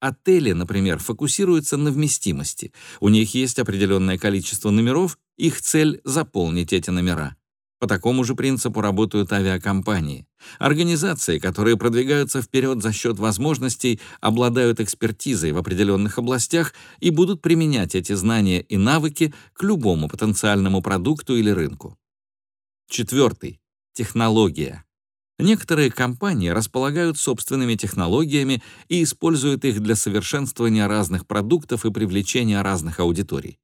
Отели, например, фокусируются на вместимости. У них есть определенное количество номеров, их цель — заполнить эти номера. По такому же принципу работают авиакомпании. Организации, которые продвигаются вперед за счет возможностей, обладают экспертизой в определенных областях и будут применять эти знания и навыки к любому потенциальному продукту или рынку. Четвертый. Технология. Некоторые компании располагают собственными технологиями и используют их для совершенствования разных продуктов и привлечения разных аудиторий.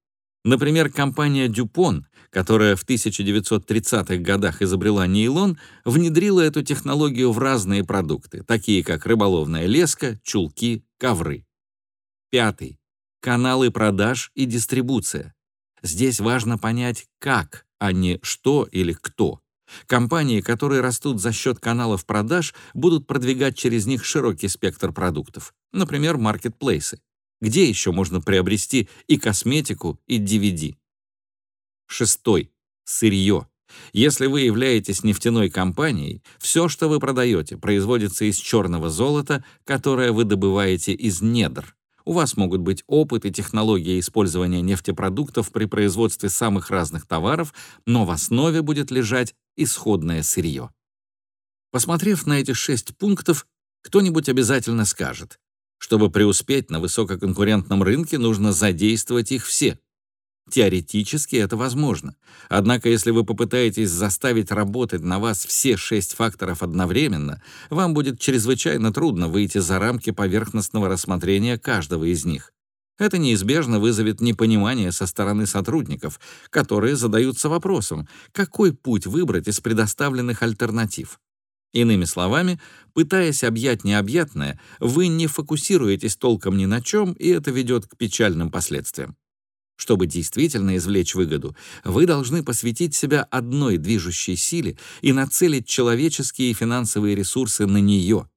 Например, компания DuPont, которая в 1930-х годах изобрела нейлон, внедрила эту технологию в разные продукты, такие как рыболовная леска, чулки, ковры. Пятый. Каналы продаж и дистрибуция. Здесь важно понять как, а не что или кто. Компании, которые растут за счет каналов продаж, будут продвигать через них широкий спектр продуктов, например, маркетплейсы. Где еще можно приобрести и косметику, и DVD? Шестой. сырье. Если вы являетесь нефтяной компанией, все, что вы продаете, производится из черного золота, которое вы добываете из недр. У вас могут быть опыт и технология использования нефтепродуктов при производстве самых разных товаров, но в основе будет лежать исходное сырье. Посмотрев на эти шесть пунктов, кто-нибудь обязательно скажет, чтобы преуспеть на высококонкурентном рынке, нужно задействовать их все. Теоретически это возможно. Однако, если вы попытаетесь заставить работать на вас все шесть факторов одновременно, вам будет чрезвычайно трудно выйти за рамки поверхностного рассмотрения каждого из них. Это неизбежно вызовет непонимание со стороны сотрудников, которые задаются вопросом, какой путь выбрать из предоставленных альтернатив. Иными словами, пытаясь объять необъятное, вы не фокусируетесь толком ни на чем, и это ведет к печальным последствиям. Чтобы действительно извлечь выгоду, вы должны посвятить себя одной движущей силе и нацелить человеческие и финансовые ресурсы на нее.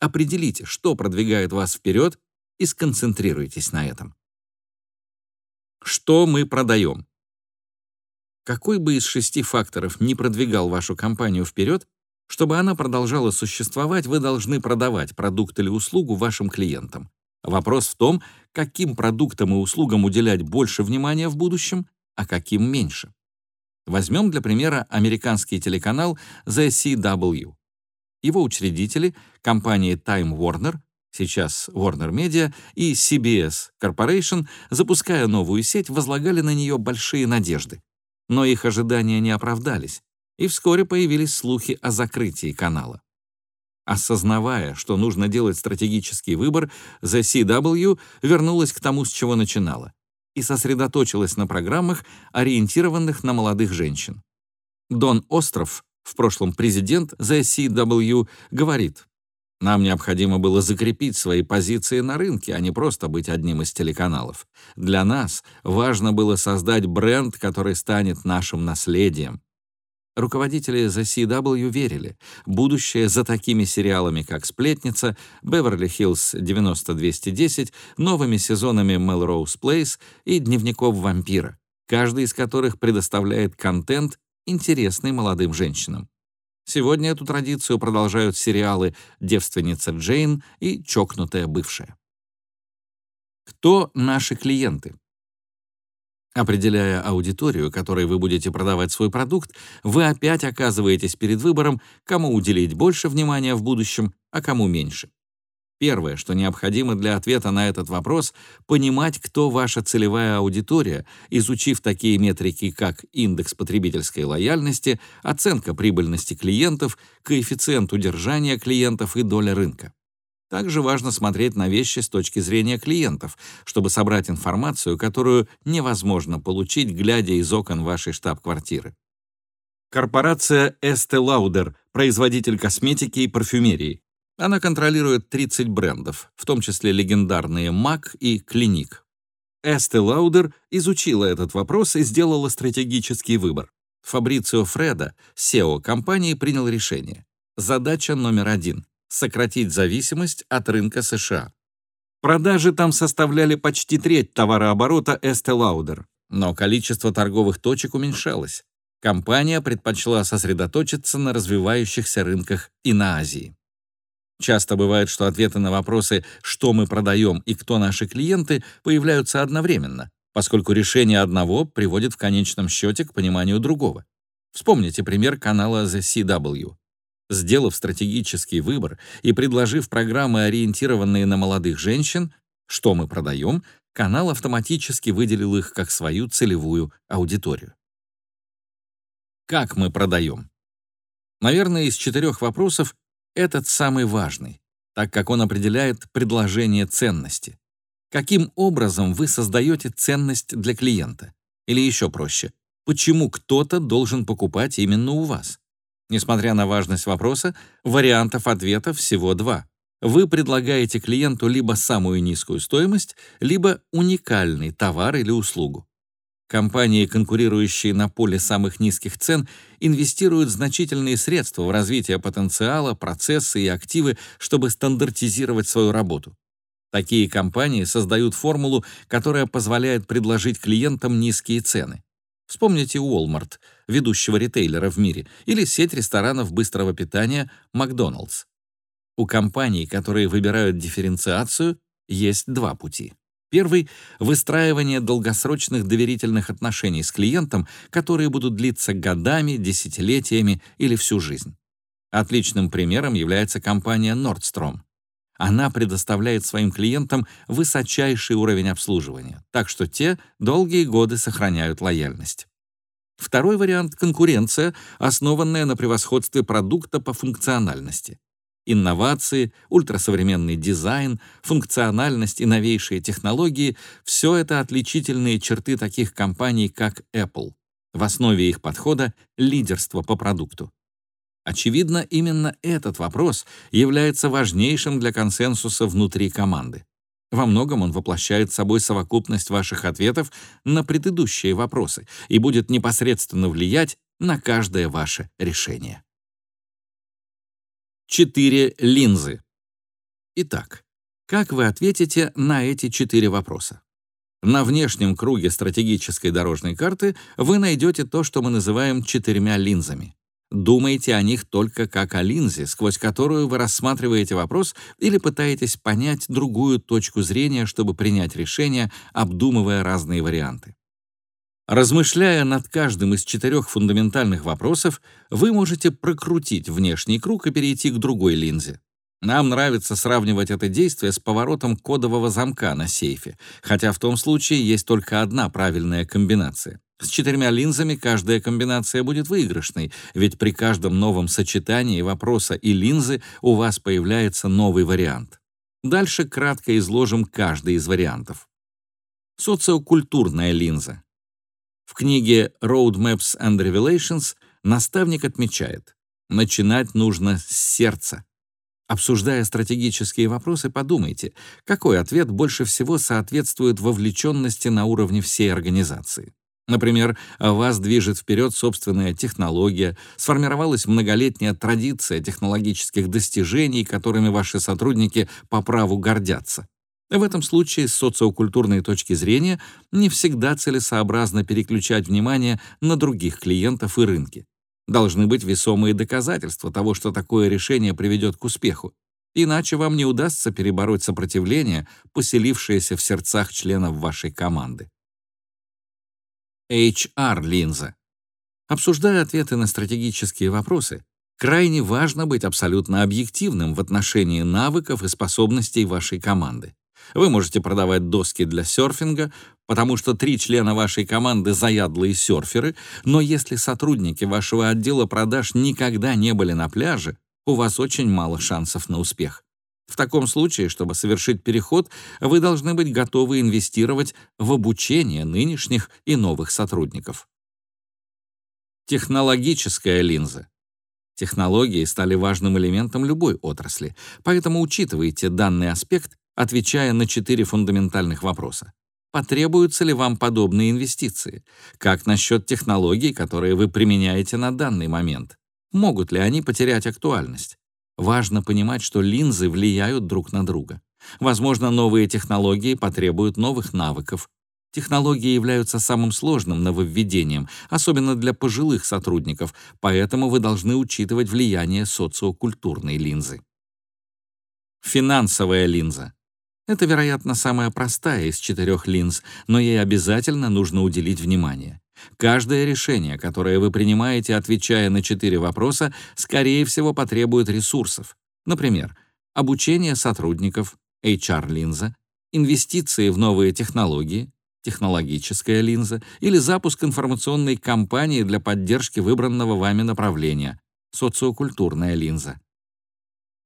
Определите, что продвигает вас вперед, и сконцентрируйтесь на этом. Что мы продаем? Какой бы из шести факторов не продвигал вашу компанию вперед, чтобы она продолжала существовать, вы должны продавать продукт или услугу вашим клиентам. Вопрос в том, каким продуктам и услугам уделять больше внимания в будущем, а каким меньше. Возьмем для примера американский телеканал The CW. Его учредители, компании Time Warner, сейчас Warner Media, и CBS Corporation, запуская новую сеть, возлагали на нее большие надежды. Но их ожидания не оправдались, и вскоре появились слухи о закрытии канала. Осознавая, что нужно делать стратегический выбор, The CW вернулась к тому, с чего начинала, и сосредоточилась на программах, ориентированных на молодых женщин. Дон Остров, в прошлом президент The CW, говорит, «Нам необходимо было закрепить свои позиции на рынке, а не просто быть одним из телеканалов. Для нас важно было создать бренд, который станет нашим наследием. Руководители The CW верили, будущее за такими сериалами, как «Сплетница», «Беверли-Хиллз 90210», новыми сезонами «Melrose Place» и «Дневников вампира», каждый из которых предоставляет контент, интересный молодым женщинам. Сегодня эту традицию продолжают сериалы «Девственница Джейн» и «Чокнутая бывшая». Кто наши клиенты? Определяя аудиторию, которой вы будете продавать свой продукт, вы опять оказываетесь перед выбором, кому уделить больше внимания в будущем, а кому меньше. Первое, что необходимо для ответа на этот вопрос, понимать, кто ваша целевая аудитория, изучив такие метрики, как индекс потребительской лояльности, оценка прибыльности клиентов, коэффициент удержания клиентов и доля рынка. Также важно смотреть на вещи с точки зрения клиентов, чтобы собрать информацию, которую невозможно получить, глядя из окон вашей штаб-квартиры. Корпорация Estee Lauder, производитель косметики и парфюмерии. Она контролирует 30 брендов, в том числе легендарные MAC и Clinique. Estee Lauder изучила этот вопрос и сделала стратегический выбор. Фабрицио Фреда, SEO компании, принял решение. Задача номер один сократить зависимость от рынка США. Продажи там составляли почти треть товарооборота Estee Lauder, но количество торговых точек уменьшалось. Компания предпочла сосредоточиться на развивающихся рынках и на Азии. Часто бывает, что ответы на вопросы «что мы продаем» и «кто наши клиенты» появляются одновременно, поскольку решение одного приводит в конечном счете к пониманию другого. Вспомните пример канала The CW. Сделав стратегический выбор и предложив программы, ориентированные на молодых женщин, что мы продаем, канал автоматически выделил их как свою целевую аудиторию. Как мы продаем? Наверное, из четырех вопросов этот самый важный, так как он определяет предложение ценности. Каким образом вы создаете ценность для клиента? Или еще проще, почему кто-то должен покупать именно у вас? Несмотря на важность вопроса, вариантов ответа всего два. Вы предлагаете клиенту либо самую низкую стоимость, либо уникальный товар или услугу. Компании, конкурирующие на поле самых низких цен, инвестируют значительные средства в развитие потенциала, процессы и активы, чтобы стандартизировать свою работу. Такие компании создают формулу, которая позволяет предложить клиентам низкие цены. Вспомните Walmart. Ведущего ритейлера в мире, или сеть ресторанов быстрого питания Макдоналдс. У компаний, которые выбирают дифференциацию, есть два пути. Первый — выстраивание долгосрочных доверительных отношений с клиентом, которые будут длиться годами, десятилетиями или всю жизнь. Отличным примером является компания Nordstrom. Она предоставляет своим клиентам высочайший уровень обслуживания, так что те долгие годы сохраняют лояльность. Второй вариант — конкуренция, основанная на превосходстве продукта по функциональности. Инновации, ультрасовременный дизайн, функциональность и новейшие технологии — все это отличительные черты таких компаний, как Apple. В основе их подхода — лидерство по продукту. Очевидно, именно этот вопрос является важнейшим для консенсуса внутри команды. Во многом он воплощает собой совокупность ваших ответов на предыдущие вопросы и будет непосредственно влиять на каждое ваше решение. Четыре линзы. Итак, как вы ответите на эти четыре вопроса? На внешнем круге стратегической дорожной карты вы найдете то, что мы называем четырьмя линзами. Думайте о них только как о линзе, сквозь которую вы рассматриваете вопрос или пытаетесь понять другую точку зрения, чтобы принять решение, обдумывая разные варианты. Размышляя над каждым из четырех фундаментальных вопросов, вы можете прокрутить внешний круг и перейти к другой линзе. Нам нравится сравнивать это действие с поворотом кодового замка на сейфе, хотя в том случае есть только одна правильная комбинация. С четырьмя линзами каждая комбинация будет выигрышной, ведь при каждом новом сочетании вопроса и линзы у вас появляется новый вариант. Дальше кратко изложим каждый из вариантов. Социокультурная линза. В книге Roadmaps and Revelations наставник отмечает, начинать нужно с сердца. Обсуждая стратегические вопросы, подумайте, какой ответ больше всего соответствует вовлеченности на уровне всей организации. Например, вас движет вперед собственная технология, сформировалась многолетняя традиция технологических достижений, которыми ваши сотрудники по праву гордятся. В этом случае с социокультурной точки зрения не всегда целесообразно переключать внимание на других клиентов и рынки. Должны быть весомые доказательства того, что такое решение приведет к успеху. Иначе вам не удастся перебороть сопротивление, поселившееся в сердцах членов вашей команды. HR-линза. Обсуждая ответы на стратегические вопросы, крайне важно быть абсолютно объективным в отношении навыков и способностей вашей команды. Вы можете продавать доски для серфинга, потому что три члена вашей команды заядлые серферы, но если сотрудники вашего отдела продаж никогда не были на пляже, у вас очень мало шансов на успех. В таком случае, чтобы совершить переход, вы должны быть готовы инвестировать в обучение нынешних и новых сотрудников. Технологическая линза. Технологии стали важным элементом любой отрасли, поэтому учитывайте данный аспект отвечая на четыре фундаментальных вопроса. Потребуются ли вам подобные инвестиции? Как насчет технологий, которые вы применяете на данный момент? Могут ли они потерять актуальность? Важно понимать, что линзы влияют друг на друга. Возможно, новые технологии потребуют новых навыков. Технологии являются самым сложным нововведением, особенно для пожилых сотрудников, поэтому вы должны учитывать влияние социокультурной линзы. Финансовая линза. Это, вероятно, самая простая из четырех линз, но ей обязательно нужно уделить внимание. Каждое решение, которое вы принимаете, отвечая на четыре вопроса, скорее всего, потребует ресурсов. Например, обучение сотрудников, HR-линза, инвестиции в новые технологии, технологическая линза или запуск информационной кампании для поддержки выбранного вами направления, социокультурная линза.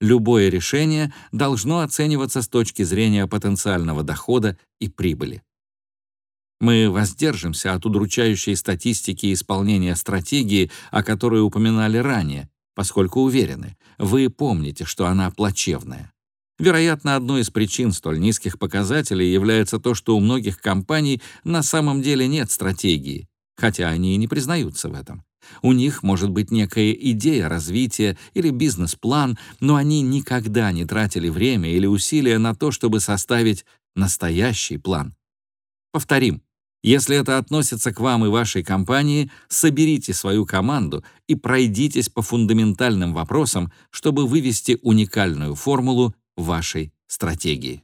Любое решение должно оцениваться с точки зрения потенциального дохода и прибыли. Мы воздержимся от удручающей статистики исполнения стратегии, о которой упоминали ранее, поскольку уверены, вы помните, что она плачевная. Вероятно, одной из причин столь низких показателей является то, что у многих компаний на самом деле нет стратегии, хотя они и не признаются в этом. У них может быть некая идея развития или бизнес-план, но они никогда не тратили время или усилия на то, чтобы составить настоящий план. Повторим, Если это относится к вам и вашей компании, соберите свою команду и пройдитесь по фундаментальным вопросам, чтобы вывести уникальную формулу вашей стратегии.